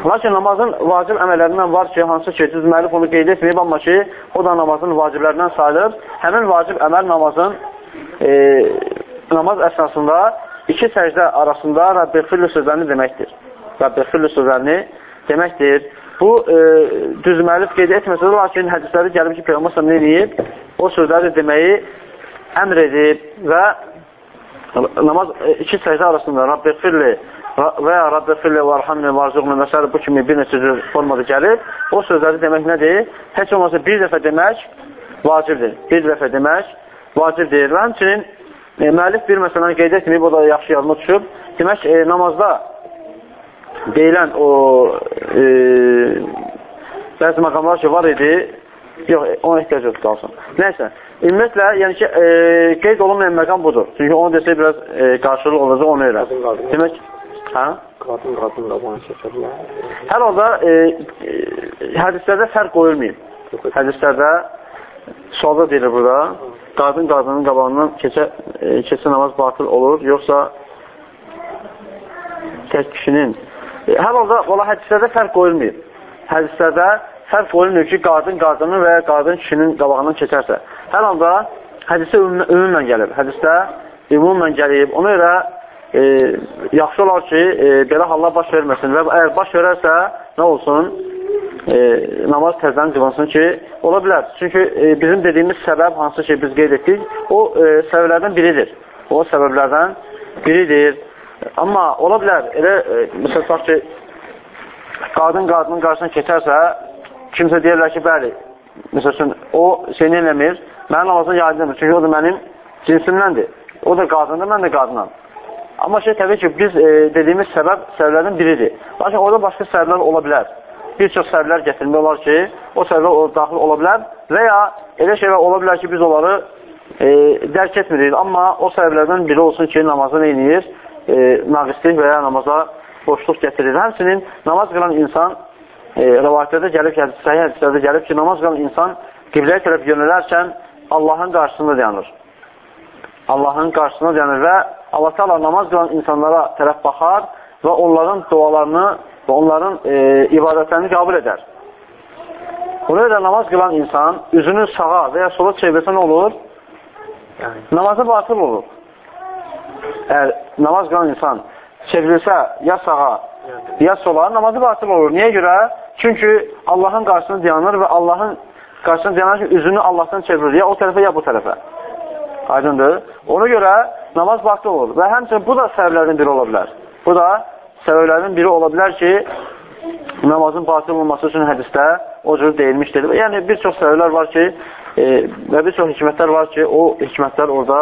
Lakin namazın vacib əməllərindən var ki, hansı ki, düz müəllif onu qeyd etməyib, amma ki, o da namazın vaciblərindən sayılır. Həmin vacib əməl namazın e, namaz əsnasında iki səcdə arasında Rəbbirxilli sözlərini deməkdir. Rəbbirxilli sözlərini deməkdir. Bu, e, düz müəllif qeyd etməsə lakin hədisləri gəlib ki, Peyğəmbər səhəm eləyib, o sözləri deməyi əmr edib və namaz e, iki səcdə arasında Rəbbirxilli və ya Rəbbirxilli və Arhamni və Arzuqni və s. bu kimi bir neçə cür formada gəlib, o sözləri demək nədir? Heç olmasa bir dəfə demək vacibdir. Bir dəfə demək vacibdir. Və həmçinin e, müəllif bir məsələni qeyd etməyib, o da yaxşı yadıma düşüb. Demək, e, namazda deyilən o e, bəzi məqamlar ki, var idi, yox, ona ehtiyac yox qalsın. Nəysə, ümumiyyətlə, yəni ki, e, qeyd olunmayan məqam budur. Çünki onu desək, biraz e, qarşılıq olacaq, onu elə. Demək, hə? Qadın qadınla bunu çəkə bilər. Hər halda e, e, hədislərdə fərq qoyulmayıb. Hədislərdə sualda deyilir burada, qadın qadının qabağından keçə, e, keçə namaz batıl olur, yoxsa tək kişinin. E, hər halda ola hədislərdə fərq qoyulmayıb. Hədislərdə fərq qoyulmuyor ki, qadın qadının və ya qadın kişinin qabağından keçərsə. Hər halda hədisə ümumən gəlib. Hədisdə ümumən gəlib. Ona görə e, yaxşı olar ki, e, belə hallar baş verməsin və əgər baş verərsə, nə olsun? E, namaz təzdən qılansın ki, ola bilər. Çünki e, bizim dediyimiz səbəb, hansı ki biz qeyd etdik, o e, səbəblərdən biridir. O səbəblərdən biridir. Amma ola bilər, elə, e, məsəl tutaq ki, qadın qadının qarşısına keçərsə, kimsə deyirlər ki, bəli, məsəl üçün, o seni eləmir, mənim namazına yardım çünki o da mənim cinsimdəndir. O da qadındır, mən də qadınam. Amma şey, təbii ki, biz e, dediyimiz səbəb səbəblərdən biridir. Lakin orada başqa səbəblər ola bilər. Bir çox səbəblər gətirmək olar ki, o səbəblər daxil ola bilər və ya elə şeylər ola bilər ki, biz onları e, dərk etmirik. Amma o səbəblərdən biri olsun ki, namazı neyniyir? E, naqislik və ya namaza boşluq gətirir. Həmsinin namaz qılan insan e, rəvayətlərdə gəlib ki, səhiyyə hədislərdə gəlib ki, namaz qılan insan qibləyə tərəf yönələrkən Allahın qarşısında dayanır. Allahın qarşısında dayanır və Allah təala namaz qılan insanlara tərəf baxar və onların dualarını və onların e, ibadətlərini qəbul edər. Ona görə namaz qılan insan üzünü sağa və ya sola çevirsə nə olur? Yəni. Namazı batıl olur. Əgər namaz qılan insan çevrilsə ya sağa, ya sola, namazı batıl olur. Niyə görə? Çünki Allahın qarşısında dayanır və Allahın qarşısında dayanır ki, üzünü Allahdan çevirir. Ya o tərəfə, ya bu tərəfə. Aydındır. Ona görə namaz batıl olur. Və həmçinin bu da səbəblərdən biri ola bilər. Bu da səbəblərdən biri ola bilər ki, namazın batıl olması üçün hədisdə o cür deyilmişdir. Yəni, bir çox səbəblər var ki, e, və bir çox hikmətlər var ki, o hikmətlər orada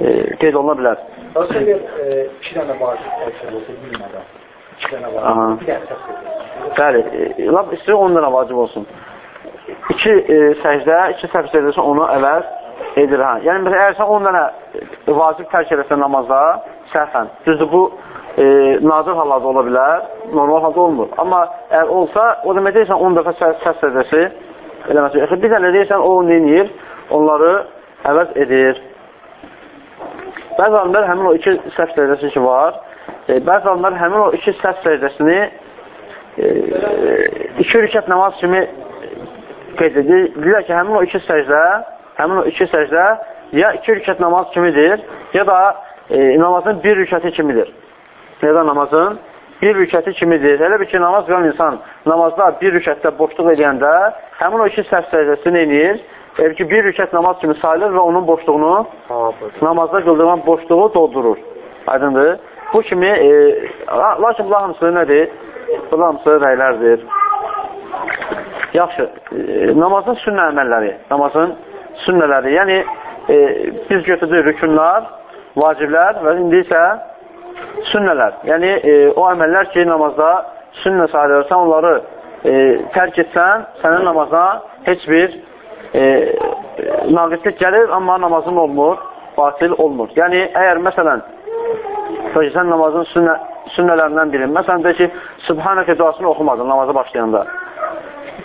qeyd oluna bilər. Bir e, iki dənə vacib təhsil olsa, bilmədən. İki dənə vacib, bir dənə təhsil Bəli, e, lab istəyir 10 dənə vacib olsun. İki e, səcdə, iki səhv səcdəsi onu əvəz edir. Hə. Yəni, məsələn, əgər sən 10 dənə vacib tərk edəsən namazda, səhvən, düzdür, bu e, nadir hallarda ola bilər, normal halda olmur. Amma əgər olsa, o demək deyirsən 10 dəfə səs sədəsi eləməsi. Bir dənə deyirsən, o neyinir? Onları əvəz edir. Bəzi alimlər həmin o iki səhv sədəsi ki var, e, bəzi alimlər həmin o iki səhv sədəsini e, iki rükət namaz kimi qeyd edir. Deyirlər ki, həmin o iki səcdə, həmin o iki səcdə ya iki rükət namaz kimidir, ya da e, namazın bir rükəti kimidir. Ya da namazın bir rükəti kimidir. Elə bir ki, namaz qılan insan namazda bir rükətdə boşluq edəndə həmin o iki səhv səcdəsi nə edir? Elə ki, bir rükət namaz kimi sayılır və onun boşluğunu namazda qıldırılan boşluğu doldurur. Aydındır. Bu kimi, e, lakin bunlar hamısı nədir? Bunlar hamısı rəylərdir. Yaxşı, e, namazın sünnə əməlləri, namazın sünnələri, yəni e, biz götürdük rükunlar, vaciblər və indi isə sünnələr. Yəni e, o əməllər ki, namazda sünnə sayılırsan, onları e, tərk etsən, sənin namaza heç bir e, naqislik gəlir, amma namazın olmur, batil olmur. Yəni, əgər məsələn, sən namazın sünnə, sünnələrindən biri, məsələn, deyir ki, Subhanəkə duasını oxumadın namaza başlayanda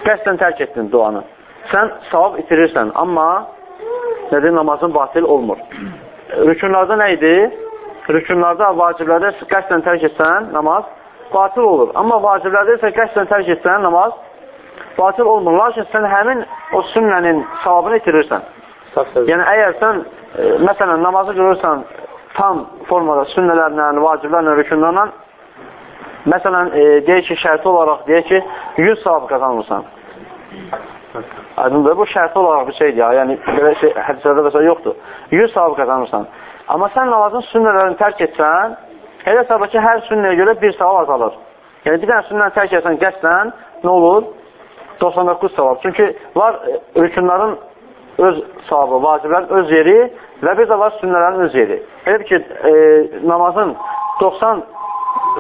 qəsdən tərk etdin duanı. Sən savab itirirsən, amma nədir, namazın batil olmur. Rükunlarda nə idi? Rükunlarda, vaciblərdə qəsdən tərk etsən, namaz batil olur. Amma vaciblərdə isə qəsdən tərk etsən, namaz batil olmur. Lakin sən həmin o sünnənin savabını itirirsən. Yəni, əgər sən, e, məsələn, namazı görürsən tam formada sünnələrlə, vaciblərlə, rükunlarla, məsələn, e, deyək ki, şərti olaraq, deyək ki, 100 savab qazanırsan. Aydındır, bu şərti olaraq bir şeydir ya. Yəni, belə şey, hədislərdə və yoxdur. 100 savab qazanırsan. Amma sən namazın sünnələrini tərk etsən, elə sabah ki, hər sünnəyə görə bir savab azalır. Yəni, bir dənə sünnəni tərk etsən qəsdən, nə olur? 99 savab. Çünki var e, rükunların öz savabı, vaciblərin öz yeri və bir də var sünnələrin öz yeri. Elə ki, e, namazın 90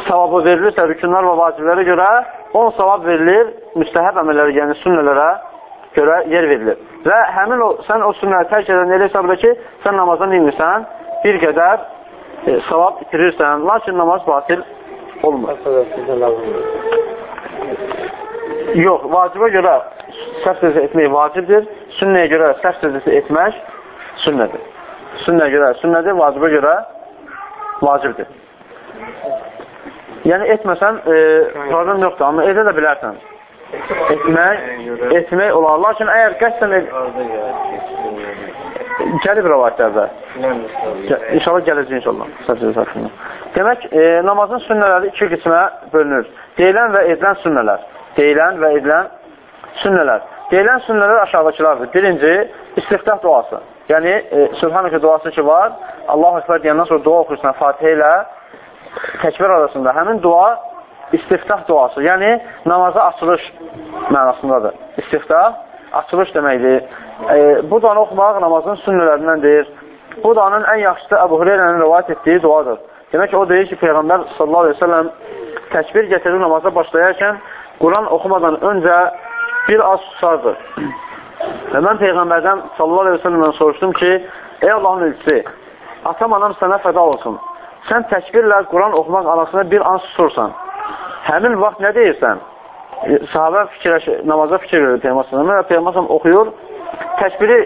savabı verilirsə rükunlar və vaciblərə görə 10 savab verilir müstəhəb əməllərə, yəni sünnələrə görə yer verilir. Və həmin o, sən o sünnələri tərk edən elə hesabda ki, sən namazdan inmirsən, bir qədər e, savab itirirsən, lakin namaz batil olmur. Yox, vacibə görə səhv sözü etmək vacibdir, sünnəyə görə səhv sözü etmək sünnədir. Sünnəyə görə sünnədir, vacibə görə vacibdir. Yəni etməsən, e, problem yoxdur, amma edə də bilərsən. Etmək, etmək olar. Lakin əgər qəsdən. Gəlib rəvayətlərdə. İnşallah gələcək inşallah. Demək, e, namazın sünnələri iki qismə bölünür. Deyilən və edilən sünnələr. Deyilən və edilən sünnələr. Deyilən sünnələr aşağıdakılardır. Birinci, istiftah duası. Yəni, e, Subhanəkə duası ki var, Allah-u Ekber deyəndən sonra dua oxuyursan Fatihə ilə təkbir arasında həmin dua istiftah duası, yəni namaza açılış mənasındadır. İstiftah, açılış deməkdir. E, bu duanı oxumaq namazın sünnələrindəndir. Bu duanın ən yaxşısı Əbu Hüreyrənin rivayət etdiyi duadır. Demək ki, o deyir ki, Peyğəmbər sallallahu aleyhi ve sellem təkbir gətirir namaza başlayarkən Quran oxumadan öncə bir az susardı. Və mən Peyğəmbərdən sallallahu aleyhi ve sellemdən soruşdum ki, ey Allahın ilçisi, atam anam sənə fəda olsun sən təkbirlə Quran oxumaq arasında bir an susursan. Həmin vaxt nə deyirsən? Sahabə fikirləş, namaza fikir verir Peyğəmbər və Peyğəmbər oxuyur, təkbiri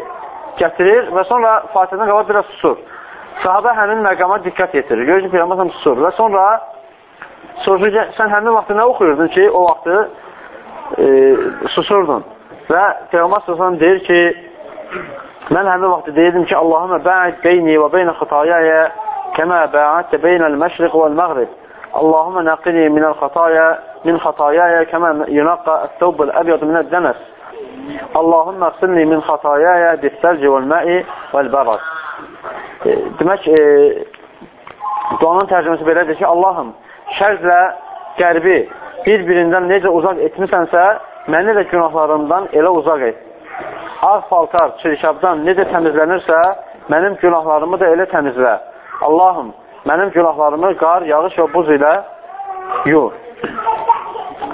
gətirir və sonra Fatihədən qabaq biraz susur. Sahabə həmin məqama diqqət yetirir. Görür ki, Peyğəmbər susur və sonra Soruşur, sən həmin vaxtı nə oxuyurdun ki, o vaxtı e, susurdun. Və Peyğəmbər Sosan deyir ki, mən həmin vaxtı deyirdim ki, Allahümə bə'id beyni və beynə xıtayəyə kəmə bə'iddə beynəl məşriq vəl məğrib. Allahümə nəqini minəl xatayə min xatayəyə kəmə yunaqqa əs-səvbəl əbyad minəd dənəs. Allahümə silni min xatayəyə bis-səlci vəl-mə'i vəl-bərad. E, demək, e, duanın tərcüməsi belədir ki, Allahım, şərqlə qərbi bir-birindən necə uzaq etmisənsə, məni də günahlarımdan elə uzaq et. Ağ paltar, çirkabdan necə təmizlənirsə, mənim günahlarımı da elə təmizlə. Allahım, mənim günahlarımı qar, yağış və buz ilə yur.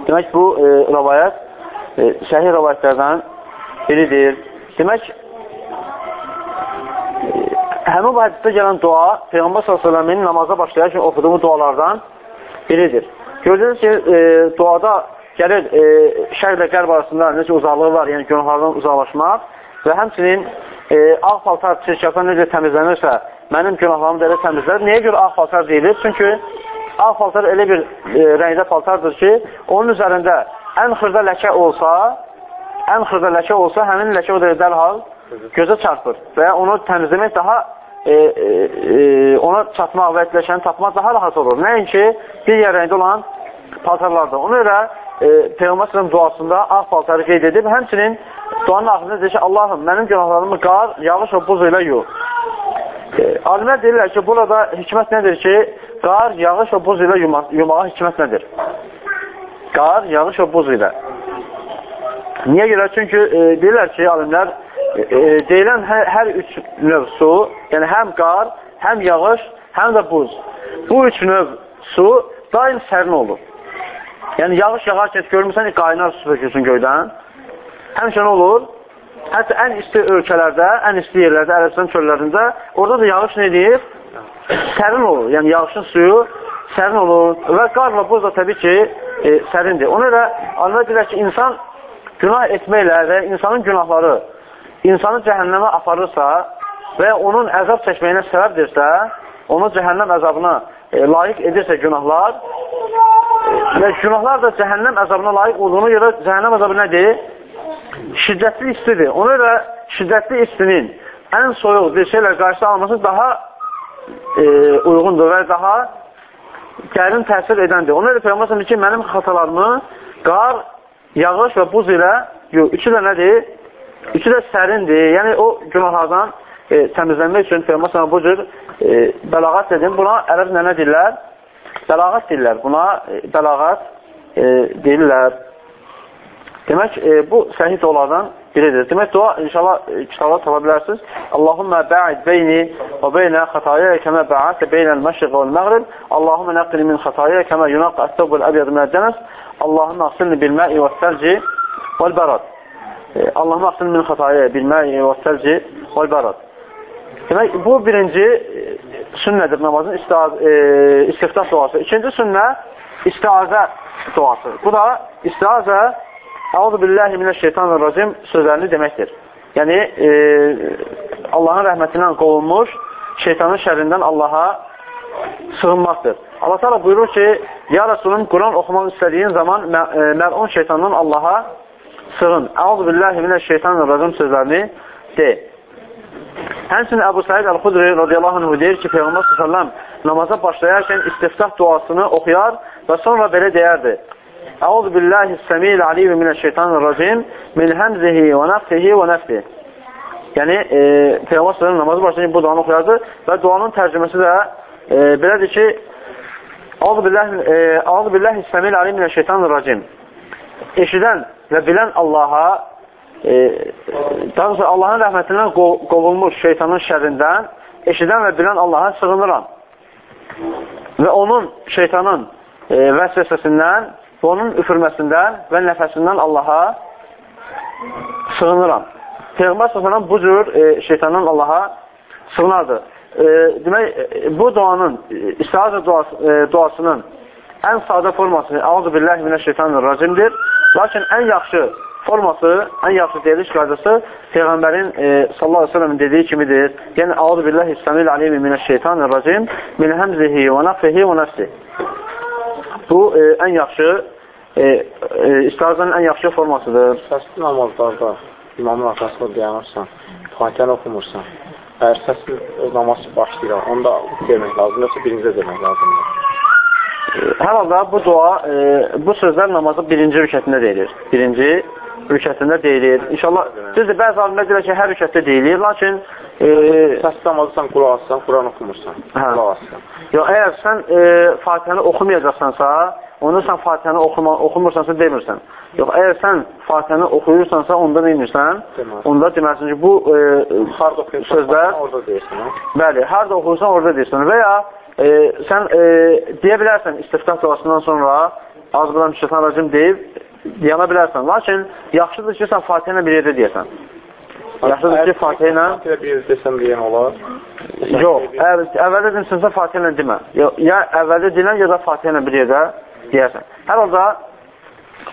Demək, bu e, rəvayət e, səhih rəvayətlərdən biridir. Demək, e, həmin bu hədisdə gələn dua Peyğəmbər s.ə.v-in namaza başlayarkən oxuduğu dualardan biridir. Gördünüz ki, e, duada gəlir e, şərq və qərb arasında necə uzaqlığı var, yəni günahlardan uzaqlaşmaq və həmçinin e, ağ paltar çirkəfdən necə təmizlənirsə, mənim günahlarımı da elə təmizlər. Niyə görə ağ paltar deyilir? Çünki ağ paltar elə bir e, rəngdə paltardır ki, onun üzərində ən xırda ləkə olsa, ən xırda ləkə olsa, həmin ləkə o da dərhal gözə çarpır və onu təmizləmək daha e, e, e, ona çatmaq və ləkəni tapmaq daha rahat olur. Nəinki digər rəngdə olan paltarlarda. Ona görə e, Peyğəmbər duasında ağ paltarı qeyd edib, həmçinin duanın axırında deyir ki, Allahım, mənim günahlarımı qar, yağış və buz ilə yuh. E, alimlər deyirlər ki, burada hikmət nədir ki, qar, yağış və buz ilə yumağa, yumağa hikmət nədir? Qar, yağış və buz ilə. Niyə görə? Çünki e, deyirlər ki, alimlər, deyilən hər, hər üç növ su, yəni həm qar, həm yağış, həm də buz. Bu üç növ su daim sərin olur. Yəni yağış yağarkən görmürsən, qaynar su tökülsün göydən. Həmçən olur. Hətta ən isti ölkələrdə, ən isti yerlərdə, Ərəbistan çöllərində, orada da yağış nə edir? Sərin olur. Yəni yağışın suyu sərin olur. Və qar və buz da təbii ki, e, sərindir. Ona görə deyilər ki, insan günah etməklə və insanın günahları insanı cəhənnəmə aparırsa və onun əzab çəkməyinə səbəbdirsə, onu cəhənnəm əzabına e, layiq edirsə günahlar və günahlar da cəhənnəm əzabına layiq olduğuna görə cəhənnəm əzabı nədir? Şiddətli istidir. Ona görə şiddətli istinin ən soyuq bir şeylə qarşı alması daha e, uyğundur və daha dərin təsir edəndir. Ona görə Peyğəmbər ki, mənim xatalarımı qar, yağış və buz ilə, yox, üçü də nədir? Üçü də sərindir. Yəni, o günahlardan e, təmizlənmək üçün Peyğəmbər bu cür e, bəlağat dedim. Buna ərəb nə deyirlər? Bəlağat deyirlər. Buna e, bəlağat e, deyirlər. Demək, e, bu səhid onlardan biridir. Demək, dua inşallah e, kitabda tapa bilərsiniz. Allahumma ba'id beyni və beynə xataya kəmə ba'atə beynəl məşriq və məğrib. Allahumma nəqli min xataya kəmə yunaq əstəbul əbiyyəd minəd-dənəs. Allahumma əqsilni bil-mə'i və-səlci vəl-bərad. E, Allahumma əqsilni min xataya bil-mə'i və-səlci vəl-bərad. Demək, bu birinci e, sünnədir namazın istiftah duası. İkinci sünnə istiazə duası. Bu da istiazə Əuzu billahi minəşşeytanirracim sözlərini deməkdir. Yəni, e, Allahın rəhmətindən qovulmuş, şeytanın şərrindən Allaha sığınmaqdır. Allah təala buyurur ki, ya Rasulun Quran oxumaq istədiyin zaman mə e, məlun şeytandan Allaha sığın. Əuzu billahi minəşşeytanirracim sözlərini de. Həmçinin Əbu Said Əl-Xudri radiyallahu anh deyir ki, Peyğəmbər s.ə.v namaza başlayarkən istiftah duasını oxuyar və sonra belə deyərdi. Əuzu billahi səmiyil alimi minəşşeytanirracim min həmzihi və nəfsihi və nəfsihi. Yəni, e, Peyğəmbər s.ə.v namazı başlayın bu duanı oxuyardı və duanın tərcüməsi də e, belədir ki, Əuzu billahi, e, billahi səmiyil alimi minəşşeytanirracim. Eşidən və bilən Allaha e, daha sonra Allahın rəhmətindən qovulmuş şeytanın şərrindən eşidən və bilən Allaha sığınıram. Və onun, şeytanın e, vəsvəsəsindən və onun üfürməsindən və nəfəsindən Allaha sığınıram. Peyğəmbər s.ə.v bu cür e, şeytandan Allaha sığınardı. E, demək, e, bu duanın, e, istihazə duası, e, duasının ən sadə forması Əuzu billahi minəşşeytanirracimdir. Lakin ən yaxşı forması, ən yaxşı deyiliş qaydası Peyğəmbərin e, sallallahu aleyhi ve sellem dediyi kimidir. Yəni, Əuzu billahi səmil alimi minəşşeytanirracim min həmzihi və nəfsihi və nəfsi. Bu, e, ən yaxşı e, e, istihazanın ən yaxşı formasıdır. Səsli namazlarda imamın arxasında dayanırsan, Fatihəni oxumursan, əgər səsli namaz başlayır, onda demək lazım, yoxsa birincə demək lazımdır. Hər halda bu dua, e, bu sözlər namazın birinci rükətində deyilir. Birinci rükətində deyilir. İnşallah, düzdür, bəzi alimlər deyir ki, hər rükətdə deyilir, lakin e, səs namazısan, qulaq assan, Quran oxumursan, hə. qulaq assan. Yox, əgər sən e, Fatihəni oxumayacaqsansa, onda sən Fatihəni oxuma, oxumursansa demirsən. Yox, əgər sən Fatihəni oxuyursansa, onda neymirsən? Onda deməlisin ki, bu e, harda sözlər orada deyirsən. Hə? Bəli, harda oxuyursan, orada deyirsən. Və ya e, sən e, deyə bilərsən istiftah duasından sonra az bilan şeytan racim deyib deyana bilərsən. Lakin yaxşıdır ki, sən Fatihə ilə bir yerdə deyəsən. Yaxşıdır ki, Fatihə ilə bir yerdə desəm deyən olar. Yox, əvvəldə demişsənsə Fatihə ilə demə. Ya əvvəldə deyilən, ya da Fatihə ilə bir yerdə deyərsən. Hər halda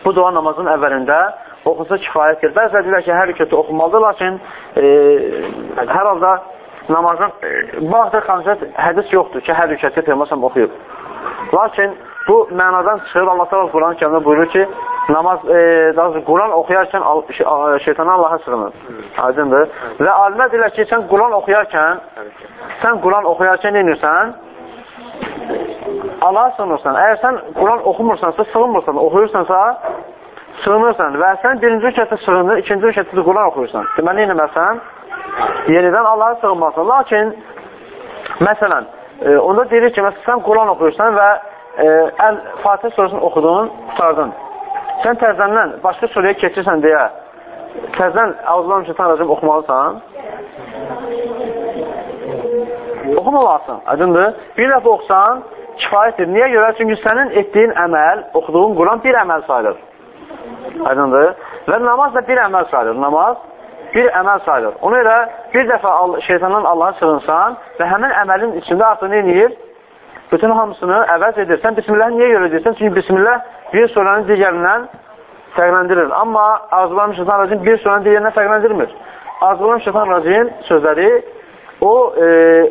bu dua namazın əvvəlində oxunsa kifayətdir. Bəzilər deyirlər ki, hər rükəti oxunmalıdır, lakin e, hər halda namazın, e, bu vaxtda konset hədis yoxdur ki, hər rükəti Peyğəmbər oxuyub. Lakin bu mənadan çıxır, Allah təala Quran-ı Kərimdə buyurur ki, namaz, e, daha Quran oxuyarkən şeytana Allaha sığınır. Aydındır. Və alimlər deyirlər ki, sən Quran oxuyarkən, sən Quran oxuyarkən nə edirsən? Allaha sığınırsan. Əgər sən Quran oxumursansa, sığınmırsan, oxuyursansa, sığınırsan və sən birinci rükətdə sığınır, ikinci rükətdə də Quran oxuyursan. Deməli, nə etməlisən? Yenidən Allaha sığınmalısan. Lakin, məsələn, e, onda deyirik ki, məsələn, sən Quran oxuyursan və e, əl Fatih surasını oxudun, tutardın. Sən təzəndən başqa surəyə keçirsən deyə təzədən Əuzullah Şeytan Rəcim oxumalısan. Oxumamalısan, aydındır. Bir dəfə oxusan, kifayətdir. Niyə görə? Çünki sənin etdiyin əməl, oxuduğun Quran bir əməl sayılır. Aydındır. Və namaz da bir əməl sayılır. Namaz bir əməl sayılır. Ona görə bir dəfə şeytandan Allaha sığınsan və həmin əməlin içində artıq nə edir? Bütün hamısını əvəz edirsən. Bismillah niyə görə edirsən? Çünki Bismillah bir surənin digərindən fərqləndirir. Amma Azılan Şeytan Racim bir surənin digərindən fərqləndirmir. Azılan Şeytan Racim sözləri o e,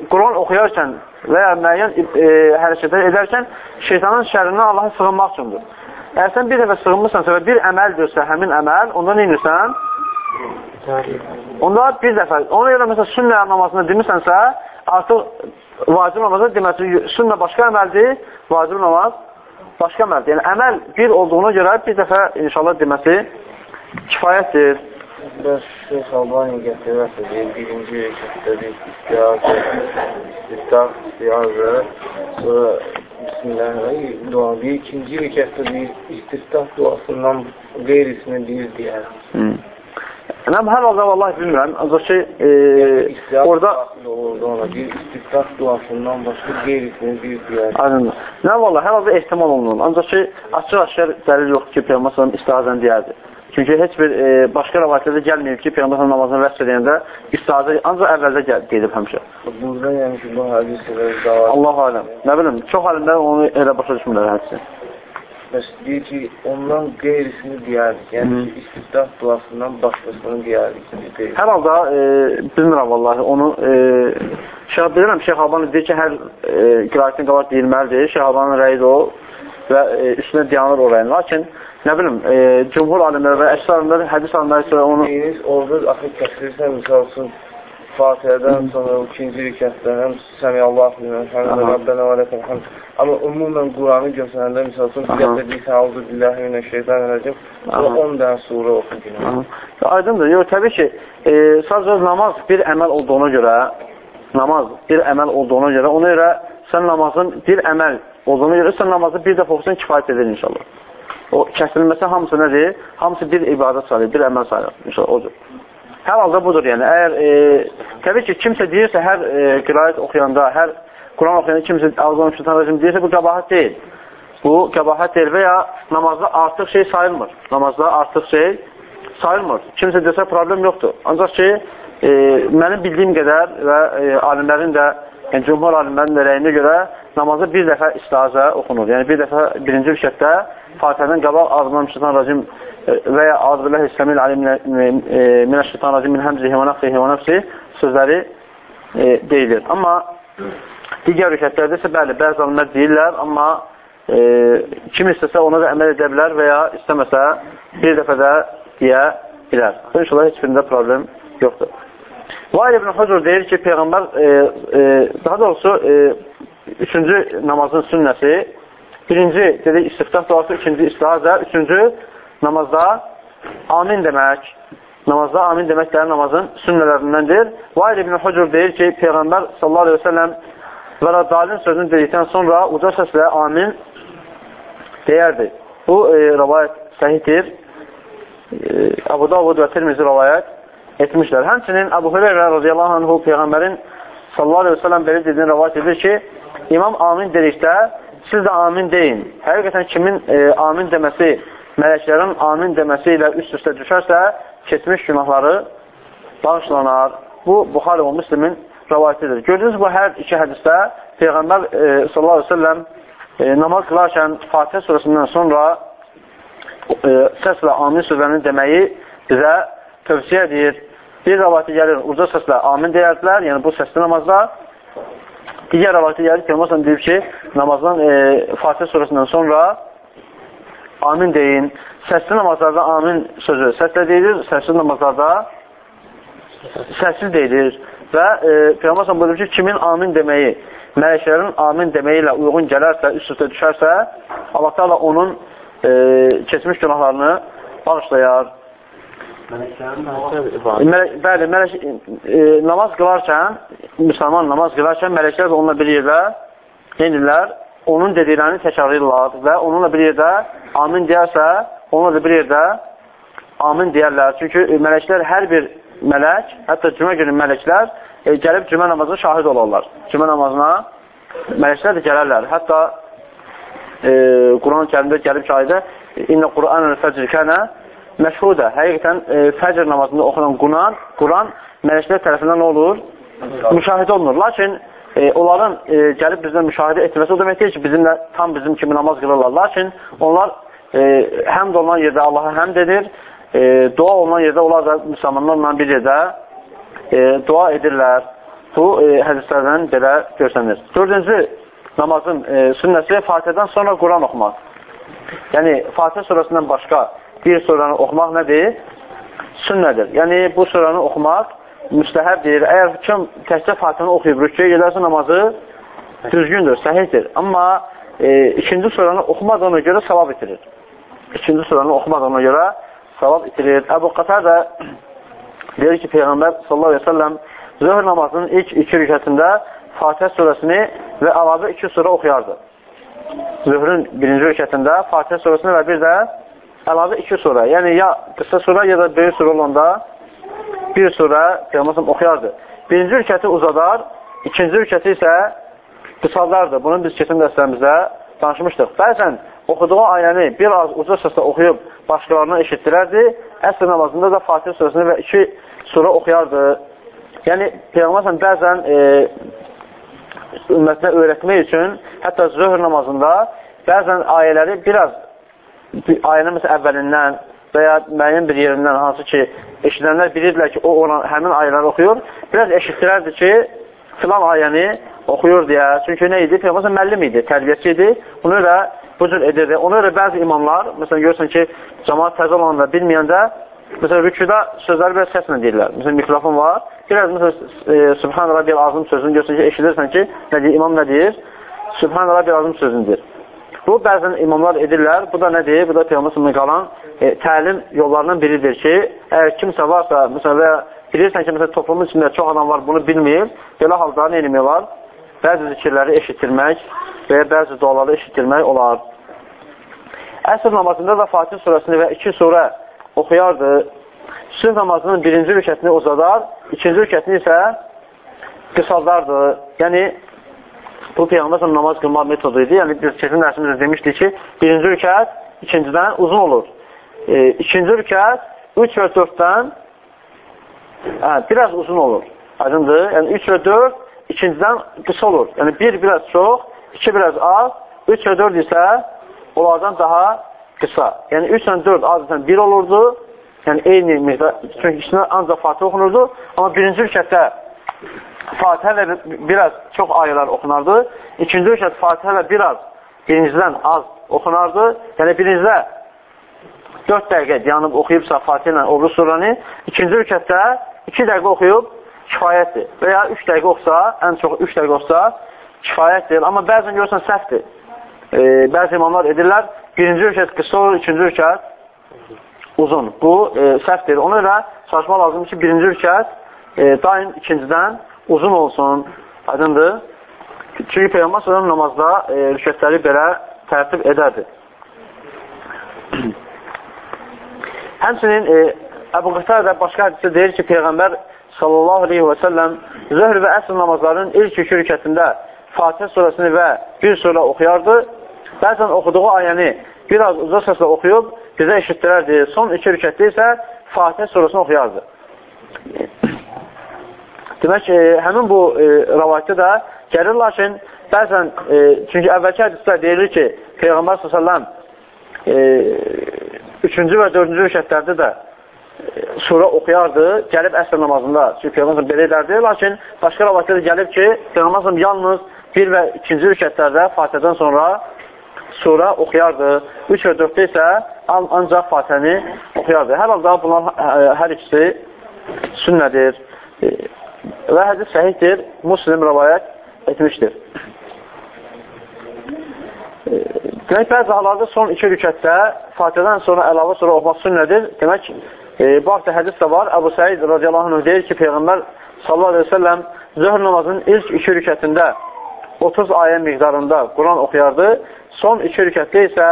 Quran oxuyarkən və ya müəyyən e, hərəkətlər edərkən şeytanın şərindən Allaha sığınmaq üçündür. Əgər sən bir dəfə sığınmırsansa və bir əməldirsə həmin əməl, onda nə edirsən? Onda bir dəfə, ona görə məsələn sünnə namazını demirsənsə, artıq vacib namazı deməsi, sünnə başqa əməldir, vacib namaz başqa əməldir. Yəni, əməl bir olduğuna görə bir dəfə inşallah deməsi kifayətdir. Bəs Şeyx Albani gətirərsə, birinci rəkətdə istiyazə, istiftah, istiyazə, sonra Bismillah, dua deyir, ikinci rəkətdə deyir, istiftah duasından qeyrisini deyir deyər. Hmm. Mən hər halda vallahi bilmirəm. Ancaq ki, e, orada ona, bir istiftah duasından başqa qeyrisini deyir deyər. Aydındır. Nə vallahi hər halda ehtimal olunur. Ancaq ki, açıq-aşkar dəlil yoxdur ki, Peyğəmbər sallallahu istihazən deyərdi. Çünki heç bir e, başqa rivayətlərdə gəlməyib ki, Peyğəmbər namazını vəsf edəndə istihazə ancaq əvvəldə gedib həmişə. Burada yəni ki, bu hədis ilə davam. Allah aləm. Nə bilim, çox alimlər onu elə başa düşmürlər hədisi. Bəs deyir ki, ondan qeyrisini deyərdik. Yəni ki, istiftah duasından başqasını deyərdik. Deyir. Hər halda e, bilmirəm vallahi onu e, Şeyh bilirəm Şeyx Albani deyir ki, hər e, qirayətin qabaq deyilməlidir. Şeyx Albaninin rəyi o və e, üstünə dayanır o rəyin. Lakin nə bilim, e, cümhur alimlər və əksər alimlər, hədis alimləri isə onu Deyiniz, orada axı kəsilirsən, misal üçün, Fatihədən sonra ikinci rükətdə həm Səmi Allah bilmən, həm də Aha. Rabbənə və ləkən həm. Amma ümumən Quranı göstərəndə, misal üçün, bir dəfə deyirsən, Auzu billahi minəşşeytanirracim, sonra Aha. 10 dənə surə oxu günə. Aydındır. Yox, təbii ki, e, sadəcə namaz bir əməl olduğuna görə, namaz bir əməl olduğuna görə, ona görə sən namazın bir əməl olduğuna görə sən namazı bir dəfə oxusan kifayət edir inşallah. O kəsilməsi hamısı nədir? Hamısı bir ibadət sayılır, bir əməl sayılır inşallah odur. Hər halda budur yəni. Əgər e, təbii ki, kimsə deyirsə hər e, qiraət oxuyanda, hər Quran oxuyanda kimsə Allahın şeytan rejim deyirsə bu qəbahət deyil. Bu qəbahət deyil və ya namazda artıq şey sayılmır. Namazda artıq şey sayılmır. Kimsə desə problem yoxdur. Ancaq ki, e, mənim bildiyim qədər və e, alimlərin də, yəni cümhur alimlərin rəyinə görə namazda bir dəfə istazə oxunur. Yəni bir dəfə birinci rükətdə Fatihədən qabaq ağzından şeytan racim e, və ya Azbillahi Səmil alim minə şeytan racim min həmzihi və nəfsihi və nəfsi sözləri e, deyilir. Amma digər rükətlərdə isə bəli, bəzi alimlər deyirlər, amma e, kim istəsə ona da əməl edə bilər və ya istəməsə bir dəfə də deyə bilər. İnşallah heç birində problem yoxdur. Vail ibn Huzur deyir ki, Peyğəmbər e, e, daha doğrusu e, üçüncü namazın sünnəsi birinci dedik istiftah duası, ikinci istihazə, üçüncü namazda amin demək. Namazda amin demək də namazın sünnələrindəndir. Vail ibn Huzur deyir ki, Peyğəmbər sallallahu aleyhi ve sellem və dalin sözünü dedikdən sonra uca səslə amin deyərdi. Bu e, rəvayət səhiddir. E, Abu Davud və Tirmizi rəvayət etmişlər. Həmçinin Abu Hüreyrə radiyallahu anhu Peyğəmbərin sallallahu aleyhi ve sellem belə dediyini rəvayət edir ki, imam amin dedikdə siz də amin deyin. Həqiqətən kimin e, amin deməsi, mələklərin amin deməsi ilə üst-üstə düşərsə, keçmiş günahları bağışlanar. Bu, Buxarə və Müslimin rəvayətidir. Gördünüz bu hər iki hədisdə Peyğəmbər e, sallallahu aleyhi ve sellem e, namaz qılarkən Fatihə surəsindən sonra e, səslə amin sözlərini deməyi bizə tövsiyə edir. Bir rəvayəti gəlir, uca səslə amin deyərdilər, yəni bu səsli namazda. Digər rəvayəti gəlir, Peyğəmbər deyib ki, namazdan e, Fatihə surəsindən sonra amin deyin. Səsli namazlarda amin sözü səslə deyilir, səssiz namazlarda səssiz deyilir. Və e, Peyğəmbər buyurur ki, kimin amin deməyi, mələklərin amin deməyi ilə uyğun gələrsə, üst-üstə düşərsə, Allah Teala onun e, keçmiş günahlarını bağışlayar. Bəli, mələk, e, namaz qılarkən, müsəlman namaz qılarkən mələklər də onunla bir yerdə neynirlər? Onun dediklərini təkrarlayırlar və onunla bir yerdə amin deyərsə, onunla da bir yerdə amin deyərlər. Çünki e, mələklər hər bir mələk, hətta cümə günü mələklər e, gəlib cümə namazına şahid olarlar. Cümə namazına mələklər də gələrlər. Hətta e, Quran-ı kərimdə gəlib şahidə İnnə Quran-ı fəcr kənə məşhudə. Həqiqətən e, fəcr namazında oxunan Quran, Quran mələklər tərəfindən nə olur? Müşahidə olunur. Lakin e, onların e, gəlib bizdən müşahidə etməsi o demək deyil ki, bizimlə tam bizim kimi namaz qılırlar. Lakin onlar e, həmd olunan yerdə Allaha həmd edir, e, dua olunan yerdə onlar da müsəlmanlarla bir yerdə e, dua edirlər. Bu e, hədislərdən belə görsənir. Dördüncü namazın e, sünnəsi Fatihədən sonra Quran oxumaq. Yəni, Fatihə surasından başqa bir suranı oxumaq nədir? Sünnədir. Yəni, bu suranı oxumaq müstəhəbdir. Əgər kim təkcə Fatihəni oxuyub, rüküyə gedərsə namazı düzgündür, səhihdir. Amma e, ikinci suranı oxumadığına görə savab itirir. İkinci suranı oxumadığına görə savab itirir. Əbu Qatar da deyir ki, Peyğəmbər sallallahu aleyhi ve sellem zöhr namazının ilk iki rükətində Fatihə surəsini və əlavə iki sura oxuyardı. Zöhrün birinci rükətində Fatihə surəsini və bir də əlavə iki sura. Yəni, ya qısa sura, ya da böyük sura olanda bir sura Peyğəmbər oxuyardı. Birinci rükəti uzadar, ikinci rükəti isə qısaldardı. Bunu biz keçən dərslərimizdə danışmışdıq. Bəzən oxuduğu ayəni bir az uca səslə oxuyub başqalarına eşitdirərdi. Əsr namazında da Fatih surəsini və iki sura oxuyardı. Yəni, Peyğəmbər bəzən e, ümmətinə öyrətmək üçün hətta zöhr namazında bəzən ayələri biraz ayənin məsələn əvvəlindən və ya müəyyən bir yerindən hansı ki, eşidənlər bilirdilər ki, o ona, həmin ayələri oxuyur, biraz eşitdirərdi ki, filan ayəni oxuyur deyə. Çünki nə idi? Peyğəmbər müəllim idi, tərbiyəçi idi. Bunu da bu cür edirdi. Ona görə bəzi imamlar, məsələn, görürsən ki, cəmaat təzə olanda bilməyəndə, məsələn, rükuda sözləri biraz səslə deyirlər. Məsələn, mikrofon var. Biraz, məsələn, e, Subhan Rabbiyal Azim sözünü görürsən ki, eşidirsən ki, nə deyir, imam nə deyir? Subhan Rabbiyal Azim sözündür. Bu, bəzən imamlar edirlər. Bu da nədir? Bu da Peyğəmbər qalan e, təlim yollarından biridir ki, əgər kimsə varsa, məsələn, və bilirsən ki, məsələn, toplumun içində çox adam var, bunu bilməyir, belə halda nə eləmiyorlar? Bəzi zikirləri eşitdirmək və ya bəzi duaları eşitdirmək olar. Əsr namazında da Fatih surəsini və iki surə oxuyardı. Sübh namazının birinci rükətini uzadar, ikinci rükətini isə qısaldardı. Yəni, bu Peyğəmbər namaz qılmaq metodu idi. Yəni, biz keçən dərsimizdə demişdik ki, birinci rükət ikincidən uzun olur. E, ikinci rükət 3 və 4-dən hə, biraz uzun olur. Aydındır? Yəni, 3 və 4 ikincidən qısa olur. Yəni, bir biraz çox, iki biraz az, 3 və 4 isə onlardan daha qısa. Yəni 3 ilə 4 adətən 1 olurdu. Yəni eyni miqdar, çünki ikisindən ancaq Fatihə oxunurdu. Amma birinci rükətdə Fatihə ilə biraz çox ayələr oxunardı. İkinci rükət Fatihə ilə biraz birincidən az oxunardı. Yəni birincidə 4 dəqiqə dayanıb oxuyubsa Fatihə ilə obru suranı, ikinci rükətdə 2 dəqiqə oxuyub kifayətdir. Və ya 3 dəqiqə oxusa, ən çox 3 dəqiqə oxusa kifayətdir. Amma bəzən görürsən səhvdir e, bəzi imamlar edirlər, birinci rükət qısa olur, ikinci rükət uzun. Bu e, səhvdir. Ona görə çalışma lazımdır ki, birinci rükət e, daim ikincidən uzun olsun. Aydındır. Çünki Peyğəmbər sallallahu namazda e, rükətləri belə tərtib edərdi. Həmçinin e, Əbu da başqa hədisdə deyir ki, Peyğəmbər sallallahu aleyhi və səlləm zöhr və əsr namazlarının ilk iki rükətində Fatihə surəsini və bir surə oxuyardı Bəzən oxuduğu ayəni biraz uca səslə oxuyub bizə eşitdirərdi. Son iki rükətdə isə Fatihə surasını oxuyardı. Demək ki, həmin bu e, rəvayətdə də gəlir, lakin bəzən, e, çünki əvvəlki hədisdə deyilir ki, Peyğəmbər s.ə.v e, üçüncü və dördüncü rükətlərdə də e, surə oxuyardı, gəlib əsr namazında, çünki Peyğəmbər belə edərdi, lakin başqa rəvayətdə də gəlib ki, Peyğəmbər yalnız bir və ikinci rükətlərdə Fatihədən sonra surə oxuyardı. 3 və 4-də isə ancaq Fatihəni oxuyardı. Hər halda bunlar hər ikisi sünnədir və hədis səhihdir, muslim rəvayət etmişdir. Demək, bəzi hallarda son iki rükətdə Fatihədən sonra əlavə sonra oxumaq sünnədir. Demək, e, bu haqda hədis də var. Əbu Səid radiyallahu anh deyir ki, Peyğəmbər sallallahu aleyhi ve sellem zöhr namazının ilk iki rükətində 30 ayə miqdarında Quran oxuyardı. Son iki rükətdə isə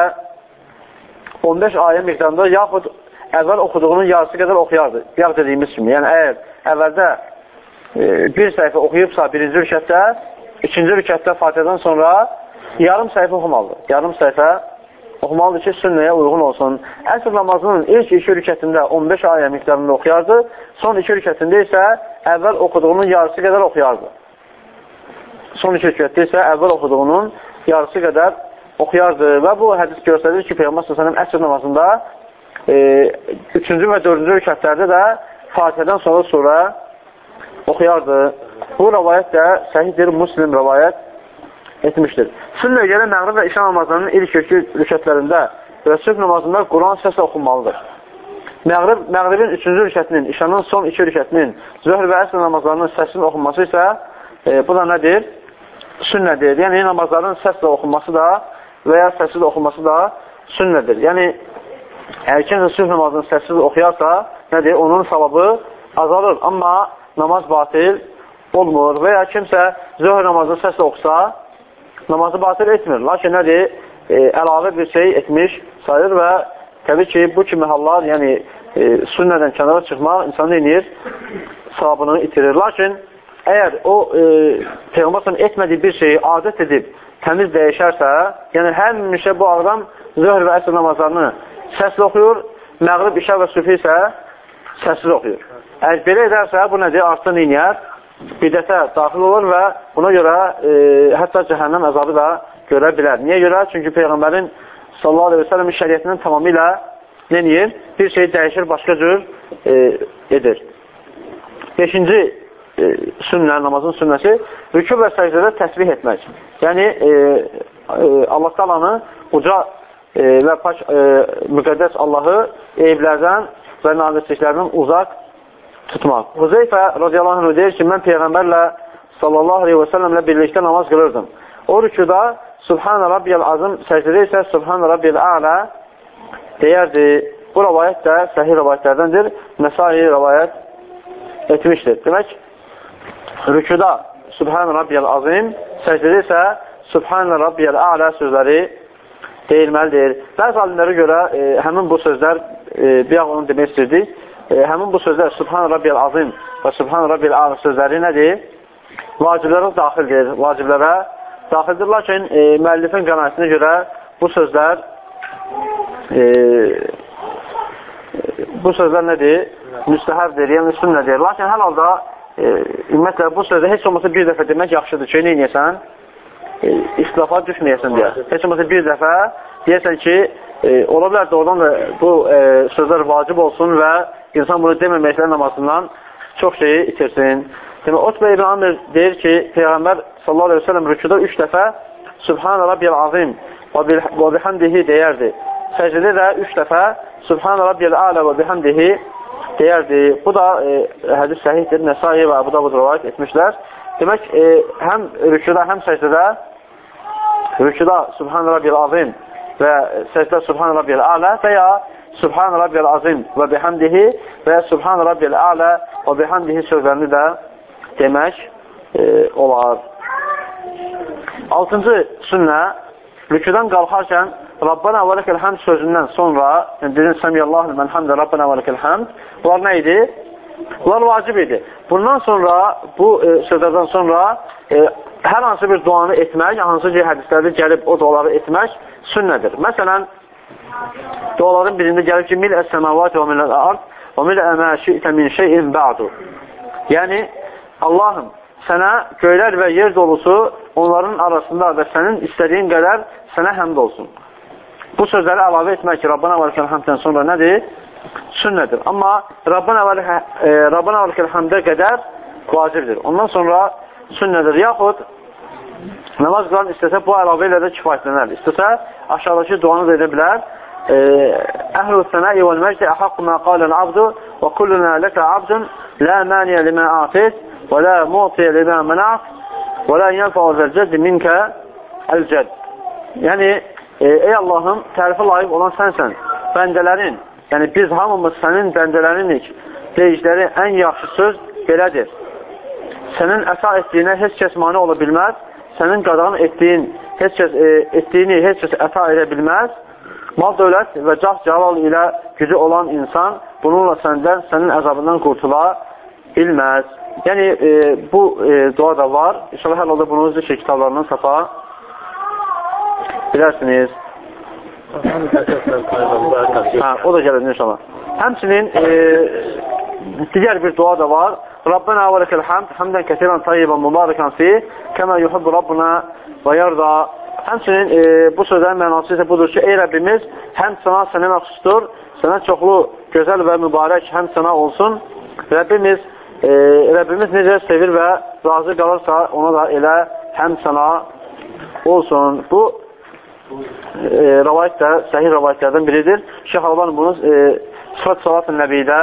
15 ayə miqdarında yaxud əvvəl oxuduğunun yarısı qədər oxuyardı. Yağ dediyimiz kimi. Yəni, əgər əvvəldə bir səhifə oxuyubsa birinci rükətdə, ikinci rükətdə Fatihədən sonra yarım səhifə oxumalıdır. Yarım səhifə oxumalıdır ki, sünnəyə uyğun olsun. Əsr namazının ilk iki rükətində 15 ayə miqdarında oxuyardı, son iki rükətində isə əvvəl oxuduğunun yarısı qədər oxuyardı. Son iki rükətdə isə əvvəl oxuduğunun yarısı qədər oxuyardı və bu hədis göstərir ki, Peyğəmbər s.ə.v əsr namazında e, üçüncü və dördüncü rükətlərdə də Fatihədən sonra surə oxuyardı. Bu rəvayət də səhiddir, muslim rəvayət etmişdir. Sünnə görə məğrib və işə namazlarının ilk iki rükətlərində və sübh namazında Quran səslə oxunmalıdır. Məğrib, məğribin üçüncü rükətinin, işanın son iki rükətinin, zöhr və əsr namazlarının səsinin oxunması isə e, bu da nədir? Sünnədir. Yəni, namazların səslə oxunması da və ya səssiz oxunması da sünnədir. Yəni, əgər kimsə sübh namazını səssiz oxuyarsa, nədir? Onun savabı azalır. Amma namaz batil olmur və ya kimsə zöhr namazını səslə oxusa, namazı batil etmir. Lakin nədir? E, əlavə bir şey etmiş sayır və təbii ki, bu kimi hallar, yəni e, sünnədən kənara çıxmaq insanı inir, savabını itirir. Lakin əgər o e, Peyğəmbər etmədiyi bir şeyi adət edib təmiz dəyişərsə, yəni həmişə bu adam zöhr və əsr namazlarını səslə oxuyur, məğrib, işə və süfi isə səssiz oxuyur. Əgər belə edərsə, bu nədir? Artıq neyniyər? bidətə daxil olur və buna görə e, hətta cəhənnəm əzabı da görə bilər. Niyə görə? Çünki Peyğəmbərin sallallahu aleyhi ve sellem şəriyyətinin tamamilə neyir? Bir şey dəyişir, başqa cür e, edir. Beşinci e, sünnə, namazın sünnəsi rükü və səcdədə təsbih etmək. Yəni, e, e, Allah qalanı uca e, və paç, e, müqəddəs Allahı eyiblərdən və nazirliklərdən uzaq tutmaq. Huzeyfə radiyallahu anh deyir ki, mən Peyğəmbərlə sallallahu aleyhi və səlləmlə birlikdə namaz qılırdım. O rükuda Subhanə Rabbiyəl Azım səcdə isə Subhanə Rabbiyəl Ələ deyərdi. Bu rəvayət də səhih rəvayətlərdəndir. Nəsai rəvayət etmişdir. Demək, rükuda Subhanə Rabbiyəl Azim səcdə isə Subhanə Rabbiyəl Ələ sözləri deyilməlidir. Bəzi alimlərə görə e, həmin bu sözlər e, bir onu demək istəyirdik e, həmin bu sözlər Subhan Rabbiyəl Azim və Subhan Rabbiyəl Azim sözləri nədir? Vaciblərə daxildir, vaciblərə daxildir. Lakin e, müəllifin qənaətinə görə bu sözlər e, bu sözlər nədir? Müstəhəbdir, yəni sünnədir. Lakin hər halda e, ümumiyyətlə bu sözdə heç olmasa bir dəfə demək yaxşıdır ki, neynəyəsən? E, istilafa düşməyəsən deyə. Heç olmasa bir dəfə deyəsən ki, e, ola bilər doğrudan da bu e, sözlər vacib olsun və insan bunu deməməklə namazından çox şeyi itirsin. Demək, Otbə ibn Amir deyir ki, Peyğəmbər sallallahu aleyhi ve sellem rükuda üç dəfə Subhan Rabbiyel Azim və bihamdihi deyərdi. Səcdə də üç dəfə Subhan Rabbiyel Alə və bihamdihi deyərdi. Bu da e, hədis səhihdir. Nəsai və Abu Davud rivayət etmişlər. Demək, e, həm rükuda, həm səcdədə rükuda Subhan Rabbiyel Azim və səcdə Subhan Rabbiyel Alə və ya Subhan Rabbiyəl Azim və bihamdihi və Subhan Rabbiyəl Ələ və bihamdihi sözlərini də demək e, olar. Altıncı sünnə, rüküdən qalxarkən Rabbana və ləkəl həmd sözündən sonra, yəni dedin, Səmiyyallahu mən həmdə Rabbana və ləkəl həmd, bunlar nə idi? Bunlar vacib idi. Bundan sonra, bu e, sözlərdən sonra e, hər hansı bir duanı etmək, hansı ki, hədislərdə gəlib o duaları etmək sünnədir. Məsələn, Duaların birində gəlir ki, mil əs-səmavati və miləl ard və mil əmə şi'tə min şeyin bə'du. Yəni, Allahım, sənə göylər və yer dolusu onların arasında və sənin istədiyin qədər sənə həmd olsun. Bu sözləri əlavə etmək ki, Rabbana və ləkəl həmdən sonra nədir? Sünnədir. Amma Rabbana və ləkəl həmdə qədər vacibdir. Ondan sonra sünnədir. Yaxud namaz qılan istəsə bu əlavə ilə də kifayətlənər. İstəsə aşağıdakı duanı da edə bilər. Əhl-ü sənəi vəl məcdi əhaqqu mə qalən abdu və kulluna ləkə abdun lə məniyə limə afid və lə mu'tiyə limə mənaf və lə yənfəu zəlcəd minkə əlcəd. Yəni, e, ey Allahım, tərifə layiq olan sənsən. Bəndələrin, yəni biz hamımız sənin bəndələrinik. Deyişləri ən yaxşı söz belədir. Sənin əsa etdiyinə heç kəs mani ola bilməz. Sənin qadağan etdiyin, heç kəs, e, etdiyini heç kəs əta edə bilməz. Mal dövlət və cah calal ilə gücü olan insan bununla səndən, sənin əzabından qurtula bilməz. Yəni, e, bu e, dua da var. İnşallah hələ da bunu zikr kitablarından tapa bilərsiniz. Hə, o da gəlir inşallah. Həmçinin e, digər bir dua da var. Rabbena və ləkəl həmd, həmdən kəsirən tayyibən mübarəkən fi, kəmə yuhubbu Rabbuna və yarda. Həmçinin e, bu sözlərin mənası isə budur ki, ey Rəbbimiz, həmd sana sənə məxsusdur, sənə çoxlu gözəl və mübarək həmd sana olsun. Rəbbimiz, e, Rəbbimiz necə sevir və razı qalırsa, ona da elə həmd sana olsun. Bu e, rəvayət də səhih rəvayətlərdən biridir. Şeyh Alban bunu e, Sıfat Salat-ı Nəbidə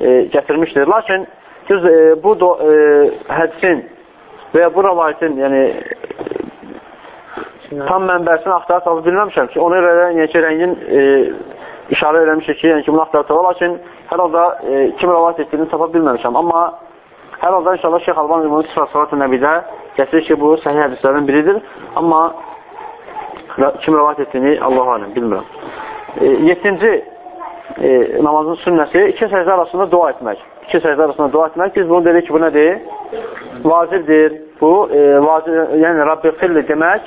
e, gətirmişdir. Lakin düz e, bu do, e, hədisin və ya bu rəvayətin yəni tam mənbəsini axtarıb tapıb bilməmişəm ki, ona görə yəni ki, rəngin e, işarə eləmişik ki, yəni ki, bunu axtarıb tapıb, lakin hər halda e, kim rəvayət etdiyini tapa bilməmişəm. Amma hər halda inşallah Şeyh Alban bunu Sıfat Salat-ı Nəbidə gətirir ki, bu səhih hədislərdən biridir. Amma kim rəvat etdiyini Allah aləm, bilmirəm. E, yettinci e, namazın sünnəsi iki səcdə arasında dua etmək. İki səcdə arasında dua etmək. Biz bunu dedik ki, bu nədir? Vacibdir. Bu, e, vacib, yəni Rabbi xilli demək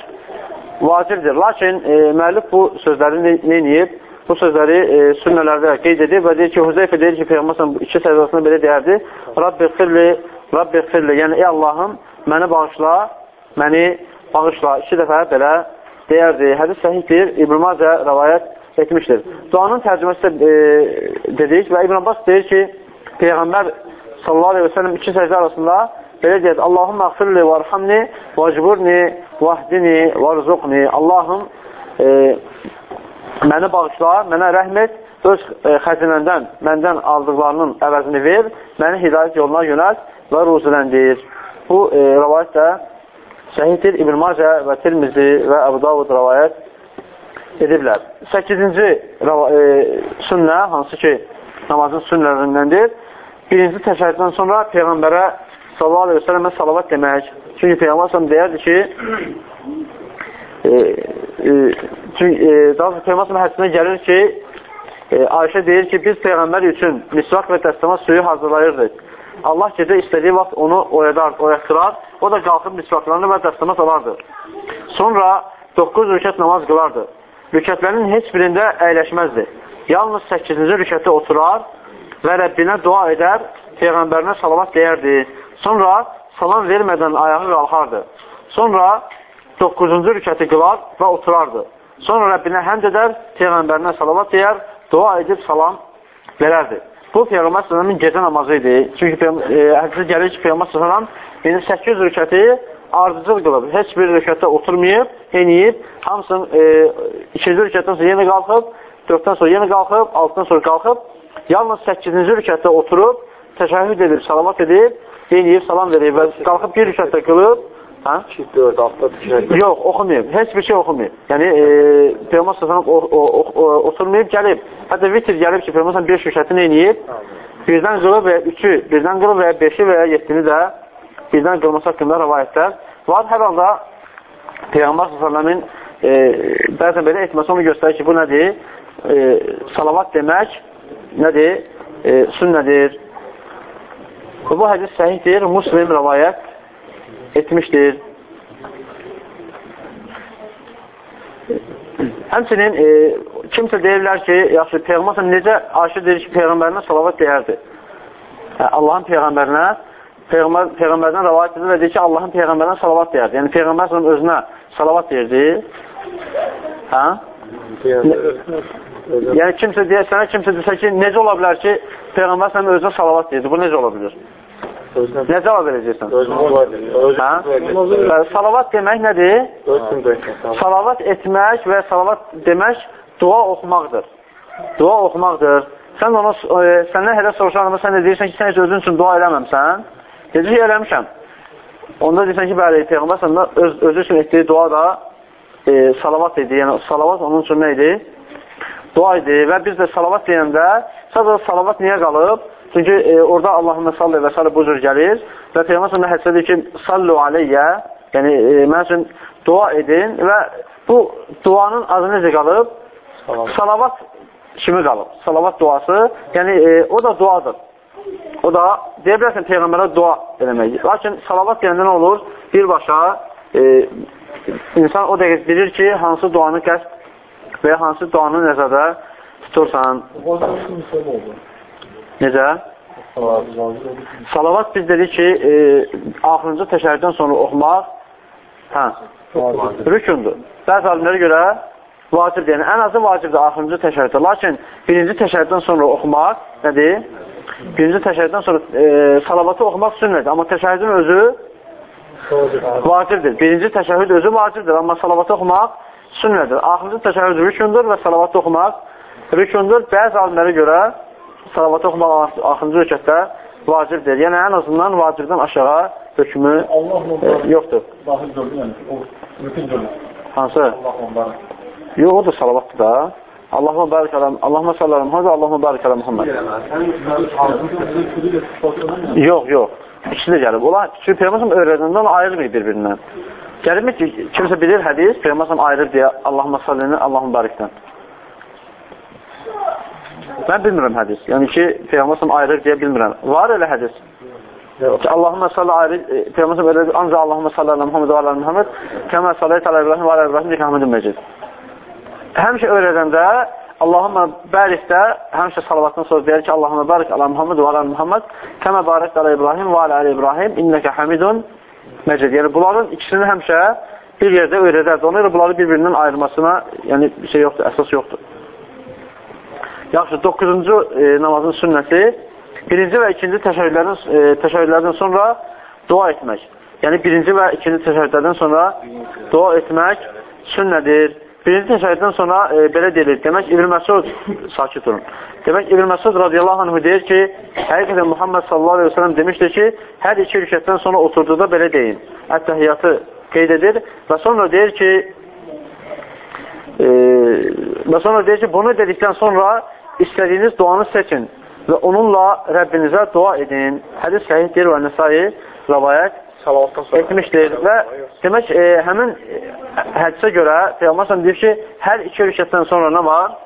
vacibdir. Lakin e, müəllif bu sözləri ne, neyib? Bu sözləri e, sünnələrdə qeyd edir və deyir ki, Hüzeyfə deyir ki, Peyğəmbər iki səcdə arasında belə deyərdi. Rabbi xilli, Rabbi xilli, yəni ey Allahım, məni bağışla, məni bağışla. İki dəfə belə deyərdi. Hədis səhihdir, İbn Macə rəvayət etmişdir. Duanın tərcüməsi də e, dedik və İbn Abbas deyir ki, Peyğəmbər sallallahu aleyhi və səlləm iki səcdə arasında belə deyir, Allahümmə əxfirli və rəhamni və cburni və əhdini və rzuqni. Allahım e, məni bağışla, mənə rəhm et, öz e, xəzinəndən, məndən aldıqlarının əvəzini ver, məni hidayət yoluna yönəlt və ruziləndir. Bu e, rəvayət də Səhiddir İbn Macə və Tirmizi və Əbu Davud rəvayət ediblər. 8-ci e, sünnə, hansı ki, namazın sünnələrindəndir. Birinci təşəhiddən sonra Peyğəmbərə sallallahu aleyhi ve sələmə salavat demək. Çünki Peyğəmbər sələm deyərdi ki, e, e, çünki, e, daha sonra Peyğəmbər sələm hədisində gəlir ki, e, Ayşə deyir ki, biz Peyğəmbər üçün misvak və dəstəmaz suyu hazırlayırdıq. Allah gecə istədiyi vaxt onu oyadar, oyatdırar, o da qalxıb misvaklarını və dəstəmaz alardı. Sonra 9 rükət namaz qılardı. Rükətlərin heç birində əyləşməzdi. Yalnız 8-ci rükətə oturar və Rəbbinə dua edər, Peyğəmbərinə salavat deyərdi. Sonra salam vermədən ayağı qalxardı. Sonra 9-cu rükəti qılar və oturardı. Sonra Rəbbinə həmd edər, Peyğəmbərinə salavat deyər, dua edib salam verərdi. Bu Peyğəmbər sallallahu gecə namazı idi. Çünki e, hədisdə gəlir ki, Peyğəmbər indi 8 rükəti ardıcıl qılıb, heç bir rükətə oturmayıb, eniyib, hamısını e, ikinci rükətdən sonra yenə qalxıb, dörddən sonra yenə qalxıb, altıdan sonra qalxıb, yalnız 8-ci rükətdə oturub, təşəhhüd edib, salavat edib, eniyib, salam verib və qalxıb bir rükətdə qılıb, Hə? 2, 4, 6 düşər. Yox, oxumayıb. Heç bir şey oxumayıb. Yəni, e, Peyğəmbər s.ə.v oturmayıb, gəlib. Hətta vitr gəlib ki, Peyğəmbər 5 rükətini eləyib, birdən qılıb və 3-ü birdən qılıb və 5-i və ya 7-ni də birdən qılması haqqında rəvayətlər var. Hər halda Peyğəmbər s.ə.v-in e, bəzən belə etməsi onu göstərir ki, bu nədir? E, salavat demək nədir? E, sünnədir. Və bu hədis səhihdir, muslim rəvayət etmişdir. Həmçinin e, kimsə deyirlər ki, yaxşı, Peyğəmbər necə Ayşə deyir ki, Peyğəmbərinə salavat deyərdi. Hə, Allahın Peyğəmbərinə Peyğəmbər, Peyğəmbərdən rəvayət edir və deyir ki, Allahın Peyğəmbərinə salavat deyərdi. Yəni, Peyğəmbər özünə salavat deyirdi. Hə? Yəni, kimsə deyə, sənə kimsə desə ki, necə ola bilər ki, Peyğəmbər sənə özünə salavat deyirdi. Bu necə ola bilir? Özünə Nə cavab verəcəksən? özünə dua edir. Hə? Salavat demək nədir? Salavat etmək və salavat demək dua oxumaqdır. Dua oxumaqdır. Sən onu e, səndən hələ soruşan amma sən də deyirsən ki, sən heç özün üçün dua eləməmsən. Deyir ki, eləmişəm. Onda deyirsən ki, bəli, Peyğəmbər səndə öz, özü üçün etdiyi dua da e, salavat idi. Yəni salavat onun üçün nə idi? Dua idi və biz də salavat deyəndə sadəcə salavat niyə qalıb? Çünki e, orada Allahümme salli və salli bu cür gəlir və Peyğəmbər səndə hədsə deyir ki, sallu aleyyə, yəni e, mən üçün dua edin və bu duanın adı necə qalıb? Salavat kimi qalıb. Salavat duası, yəni e, o da duadır. O da deyə bilərsən Peyğəmbərə dua eləmək. Lakin salavat deyəndə nə olur? Birbaşa e, insan o dəqiq bilir ki, hansı duanı qəsd və ya hansı duanı nəzərdə tutursan. Necə? Salavat biz dedik ki, e, axırıncı təşəhhüddən sonra oxumaq hə, rükundur. Bəzi alimlərə görə vacibdir. Yəni, ən azı vacibdir axırıncı təşəhhüddə. Lakin birinci təşəhhüddən sonra oxumaq nədir? Birinci təşəhhüddən sonra e, salavatı oxumaq sünnədir. Amma təşəhhüdün özü vacibdir. Birinci təşəhhüd özü vacibdir. Amma salavatı oxumaq sünnədir. Axırıncı təşəhhüd rükundur və salavatı oxumaq rükundur. Bəzi alimlərə görə salavatı oxumaq axırıncı rükətdə vacibdir. Yəni, ən azından vacibdən aşağı hökmü e, yoxdur. Dahil gördün yəni, o rükün gördün. Hansı? Allah'ım barak. Yox, o da salavatdır da. Allahümə barik alə, Allahümə sallallahu Muhammed, Allahümə barik alə Muhammed. Yox, yox. İkisi də gəlib. Ola, çünki Peyğəmbər öyrədəndən ayrılmır bir-birindən. Gəlibmi ki, kimsə bilir hədis, Peyğəmbər ayrılır deyə Allahümə sallini, Allahümə barikdən. Mən bilmirəm hədis. Yəni ki, Peyğəmbər ayrılır deyə bilmirəm. Var elə hədis. Ki, Allahümə salli ayrı, Peyğəmbər öyle ancaq Allahümə salli alə Muhammed və alə Muhammed kəmə sallayət alə İbrahim və alə İbrahim deyək Əhmədin Məcid. Həmişə öyrədəndə Allahümə bərikdə həmişə salavatdan sonra deyər ki, Allahümə bərik alə Muhammed və alə Muhammed kəmə barək alə İbrahim və alə İbrahim innəkə həmidun məcid. Yəni, bunların ikisini həmişə bir yerdə öyrədərdi. Ona görə bunları bir-birindən ayırmasına yəni, şey yoxdur, əsas yoxdur. Yaxşı, 9-cu e, namazın sünnəsi birinci və ikinci təşəhhüdlərdən, e, təşəhhüdlərdən sonra dua etmək. Yəni, birinci və ikinci təşəhhüdlərdən sonra dua etmək sünnədir. Birinci təşəhhüddən sonra e, belə deyilir. Demək, İbn Məsud, sakit durun. Demək, İbn Məsud radiyallahu anhu deyir ki, həqiqətən Muhammed sallallahu aleyhi ve sellem demişdir ki, hər iki rükətdən sonra oturduqda belə deyin. Ət-təhiyyatı qeyd edir və sonra deyir ki, e, və sonra deyir ki, bunu dedikdən sonra istədiyiniz duanı seçin və onunla Rəbbinizə dua edin. Hədis səhihdir və nəsai rəvayət Salavatdan sonra etmişdir və demək e, həmin hədisə görə Peyğəmbər deyir ki, hər iki rükətdən sonra nə var?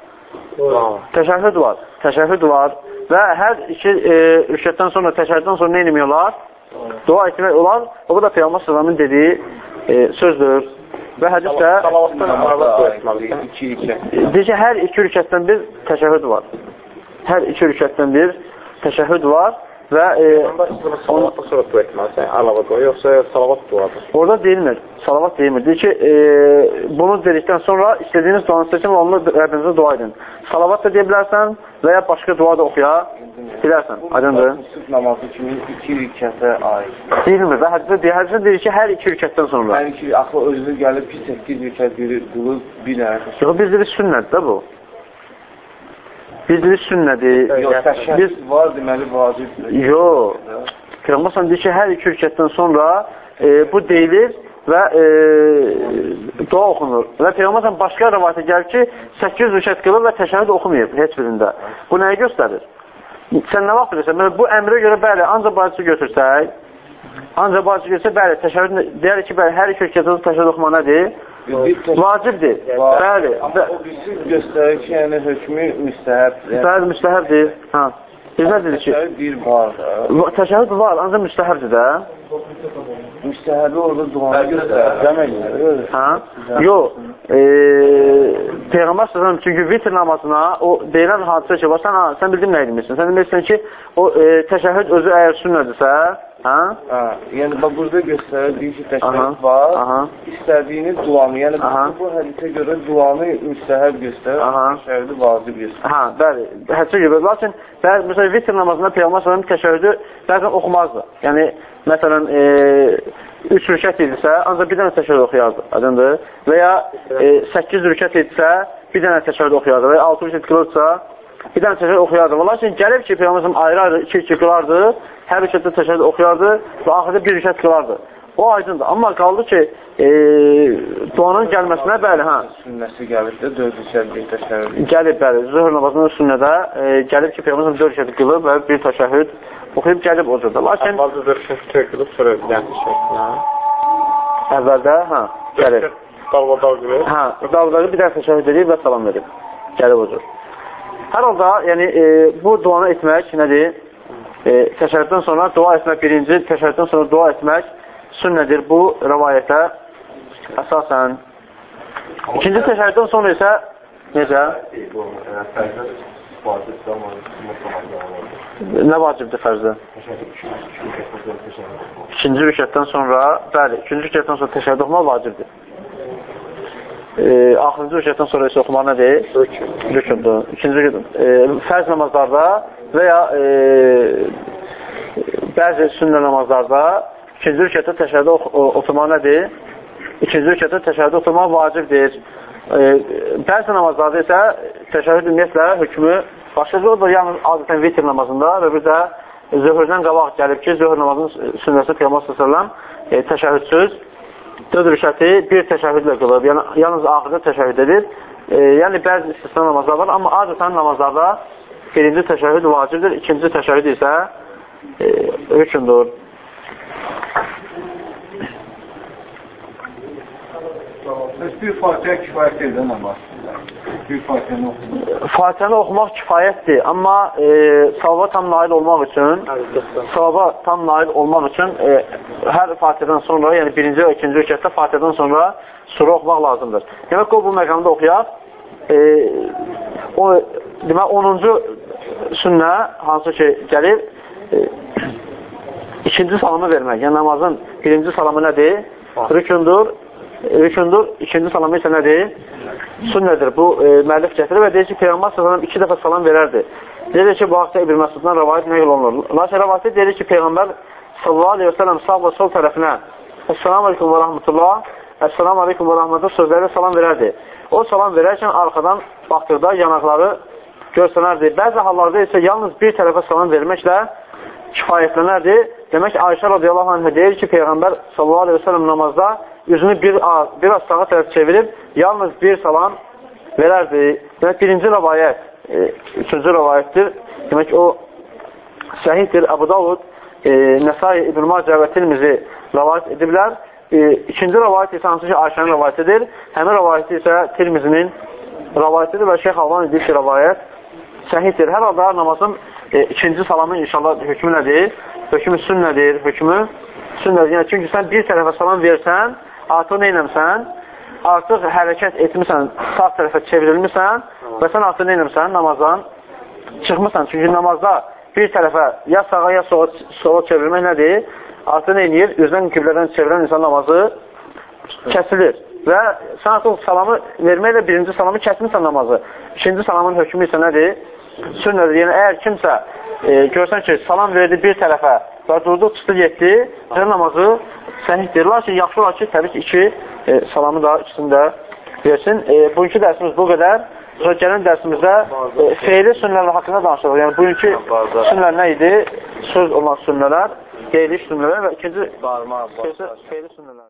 Təşəhhüd var. Təşəhhüd var və hər iki e, rükətdən sonra təşəhhüddən sonra nə etmiyorlar? Dua etmək olar. O bu da Peyğəmbər sallallahu dediyi e, sözdür. Və. İki rükət. deyir ki, hər iki rükətdən bir təşəhhüd var. Hər iki rükətdən bir təşəhhüd var və e, Salavatdan sonra dua etməlisən, əlavə dua, yoxsa salavat duadır. Orada deyilmir, salavat deyilmir. Deyir ki, e, bunu dedikdən sonra istədiyiniz duanı seçin və onunla Rəbbinizə dua edin. Salavat da deyə bilərsən və ya başqa dua da oxuya bilərsən. Aydındır? Süt namazı kimi iki rükətə aid. Deyilmir və hədisdə deyir, hədisdə deyir ki, hər iki rükətdən sonra. Yəni ki, axı özü gəlib ki, 8 rükət qılıb bir dənə. Yox, biz dedik sünnədir də bu. Dedik sünnədir. Yox, Biz, təşəkkür var deməli vacibdir. yox. Peyğəmbər deyir ki, hər iki rükətdən sonra e, bu deyilir və e, dua oxunur. Və Peyğəmbər başqa rəvayətə gəlir ki, 8 rükət qılır və təşəhhüd oxumayıb heç birində. Bu nəyi göstərir? Sən nə vaxt bilirsən? Məsələn, bu əmrə görə bəli, ancaq bacısı götürsək, ancaq bacısı götürsək, bəli, təşəhhüd deyər ki, bəli, hər iki rükətdən təşəhhüd oxumaq nədir? Vacibdir. Bəli. O birisi göstərir ki, yəni hökmü müstəhəb. Bəli, müstəhəbdir. Hə. Biz nə dedik ki? Bir var. Təşəhhüd var, ancaq müstəhəbdir də. Müstəhəbi orada duanı göstərir. Demək Hə? Yox. E, Peyğəmbər sallallahu çünki vitr namazına o deyilən hadisə ki, var, sən, ha, sən bildin nə edilmişsin. Sən demirsən ki, o e, təşəhhüd özü əgər sünnədirsə, Hə? Hə, yəni bax burada göstərir iki Aha, təşəbbüs var. aha. İstədiyini duanı, yəni Aha. bu hədisə görə duanı müstəhəb göstərir, təşəbbüsü vacib göstərir. Hə, bəli, həccə gibi. Lakin bəzi məsələn vitr namazında Peyğəmbər sallallahu əleyhi təşəhhüdü bəzən oxumazdı. Yəni məsələn, e, 3 rükət idisə, ancaq bir dənə təşəhhüd oxuyardı. Aydındır? Və ya e, 8 rükət idisə, bir dənə təşəhhüd oxuyardı və ya 6 rükət qılırsa, bir dənə təşəhhüd oxuyardı. Lakin gəlib ki, Peyğəmbər sallallahu ayrı-ayrı 2-2 qılardı, hər rükətdə təşəhhüd oxuyardı və axırda bir rükət qılardı. O aydındır. Amma qaldı ki, e, duanın gəlməsinə bəli, hə, Sünnəsi gəlib də 4 rükət bir təşəbbüs. gəlib bəli, zöhr namazının sünnədə e, gəlib ki, Peyğəmbər 4 rükət qılıb və bir təşəhhüd oxuyub gəlib o cürdə. Lakin Əvvəldə bir şey qılıb, sonra yəni şəklinə. əvvəldə, hə, gəlib. Dalva dalqılır. Hə, daldağı bir dənə təşəhhüd edib və salam verib. Gəlib o cür. Hər halda, yəni e, bu duanı etmək nədir? E, təşəhhüddən sonra dua etmək birinci, təşəhhüddən sonra dua etmək sünnədir bu rəvayətə əsasən. İkinci təşəhhüddən sonra isə necə? Nə vacibdir fərzdə? İkinci rükətdən sonra, bəli, ikinci rükətdən sonra təşəhhüd oxumaq vacibdir. E, axırıncı rükətdən sonra isə oxumaq nədir? Rükündür. İkinci e, fərz namazlarda və ya e, bəzi sünnə namazlarda ikinci rükətdə təşəhhüdə oturmaq nədir? İkinci rükətdə təşəhhüdə oturmaq vacibdir. E, bəzi namazlarda isə təşəhhüd ümumiyyətlə hökmü başqadır. O da yalnız adətən vitr namazında və bir də zöhrdən qabaq gəlib ki, zöhr namazının sünnəsi Peyğəmbər sallallahu e, təşəhhüdsüz dörd rükəti bir təşəhhüdlə qılıb. Yəni yalnız axırda təşəhhüd edir. E, yəni bəzi istisna namazlar var, amma adətən namazlarda birinci təşəhhüd vacibdir, ikinci təşəhhüd isə e, hökmdür. Bəs bir Fatihə kifayət edir namaz. Bir Fatihəni oxumaq. Fatihəni oxumaq kifayətdir, amma e, savaba tam nail olmaq üçün savaba tam nail olmaq üçün e, hər Fatihədən sonra, yəni birinci və ikinci rükətdə Fatihədən sonra sura oxumaq lazımdır. Demək ki, o bu məqamda oxuyaq. E, o, demək, 10-cu sünnə, hansı ki, gəlir, e, ikinci salamı vermək. Yəni namazın birinci salamı nədir? Rükundur. Rükundur. İkinci salamı isə nədir? Sünnədir. Bu e, müəllif gətirir və deyir ki, Peyğəmbər sallallahu iki dəfə salam verərdi. Deyir ki, bu haqda İbn Məsuddan rəvayət nəql olunur. Lakin rəvayətdə deyir ki, Peyğəmbər sallallahu aleyhi və səlləm sağ və sol tərəfinə Əssalamu aleykum və rahmetullah Əssalamu aleykum və rahmetullah sözləri salam verərdi. O salam verərkən arxadan baxdıqda yanaqları görsənərdi. Bəzi hallarda isə yalnız bir tərəfə salam verməklə kifayətlənərdi. Demək ki, Ayşə radiyallahu anh deyir ki, Peyğəmbər sallallahu aleyhi ve sellem namazda üzünü bir, bir az sağa tərəf çevirib, yalnız bir salam verərdi. Demək, birinci rəvayət, e, üçüncü rəvayətdir. Demək, o səhiddir. Əbu Davud, e, Nəsai, İbn-i Macə və Tirmizi rəvayət ediblər. E, ikinci rəvayət isə hansı ki, Ayşənin rəvayətidir. Həmin rəvayəti isə Tirmizinin rəvayətidir və Şeyx Alvan edir ki, rəvayət səhiddir. Hər halda namazın e, ikinci salamın inşallah hökmü nədir? Hökmü sünnədir, hökmü sünnədir. Yəni, çünki sən bir tərəfə salam versən, artıq neynəmsən? Artıq hərəkət etmirsən, sağ tərəfə çevrilmirsən və sən artıq neynəmsən? Namazdan çıxmırsan. Çünki namazda bir tərəfə ya sağa ya sola, sola çevrilmək nədir? Artıq neynir? Üzdən qiblədən çevirən insan namazı kəsilir. Və sən artıq salamı verməklə birinci salamı kəsmirsən namazı. İkinci salamın hökmü isə nədir? Sünnədir. Yəni, əgər kimsə e, görsən ki, salam verdi bir tərəfə və durdu, çıxdı, getdi, sənin namazı səhiddir. Lakin yaxşı olar ki, təbii ki, iki e, salamı da ikisini də versin. E, bugünkü dərsimiz bu qədər. Gələn dərsimizdə e, feyli sünnələr haqqında danışırıq. Yəni, bugünkü sünnələr nə idi? Söz olan sünnələr, qeyli sünnələr və ikinci feyli sünnələr.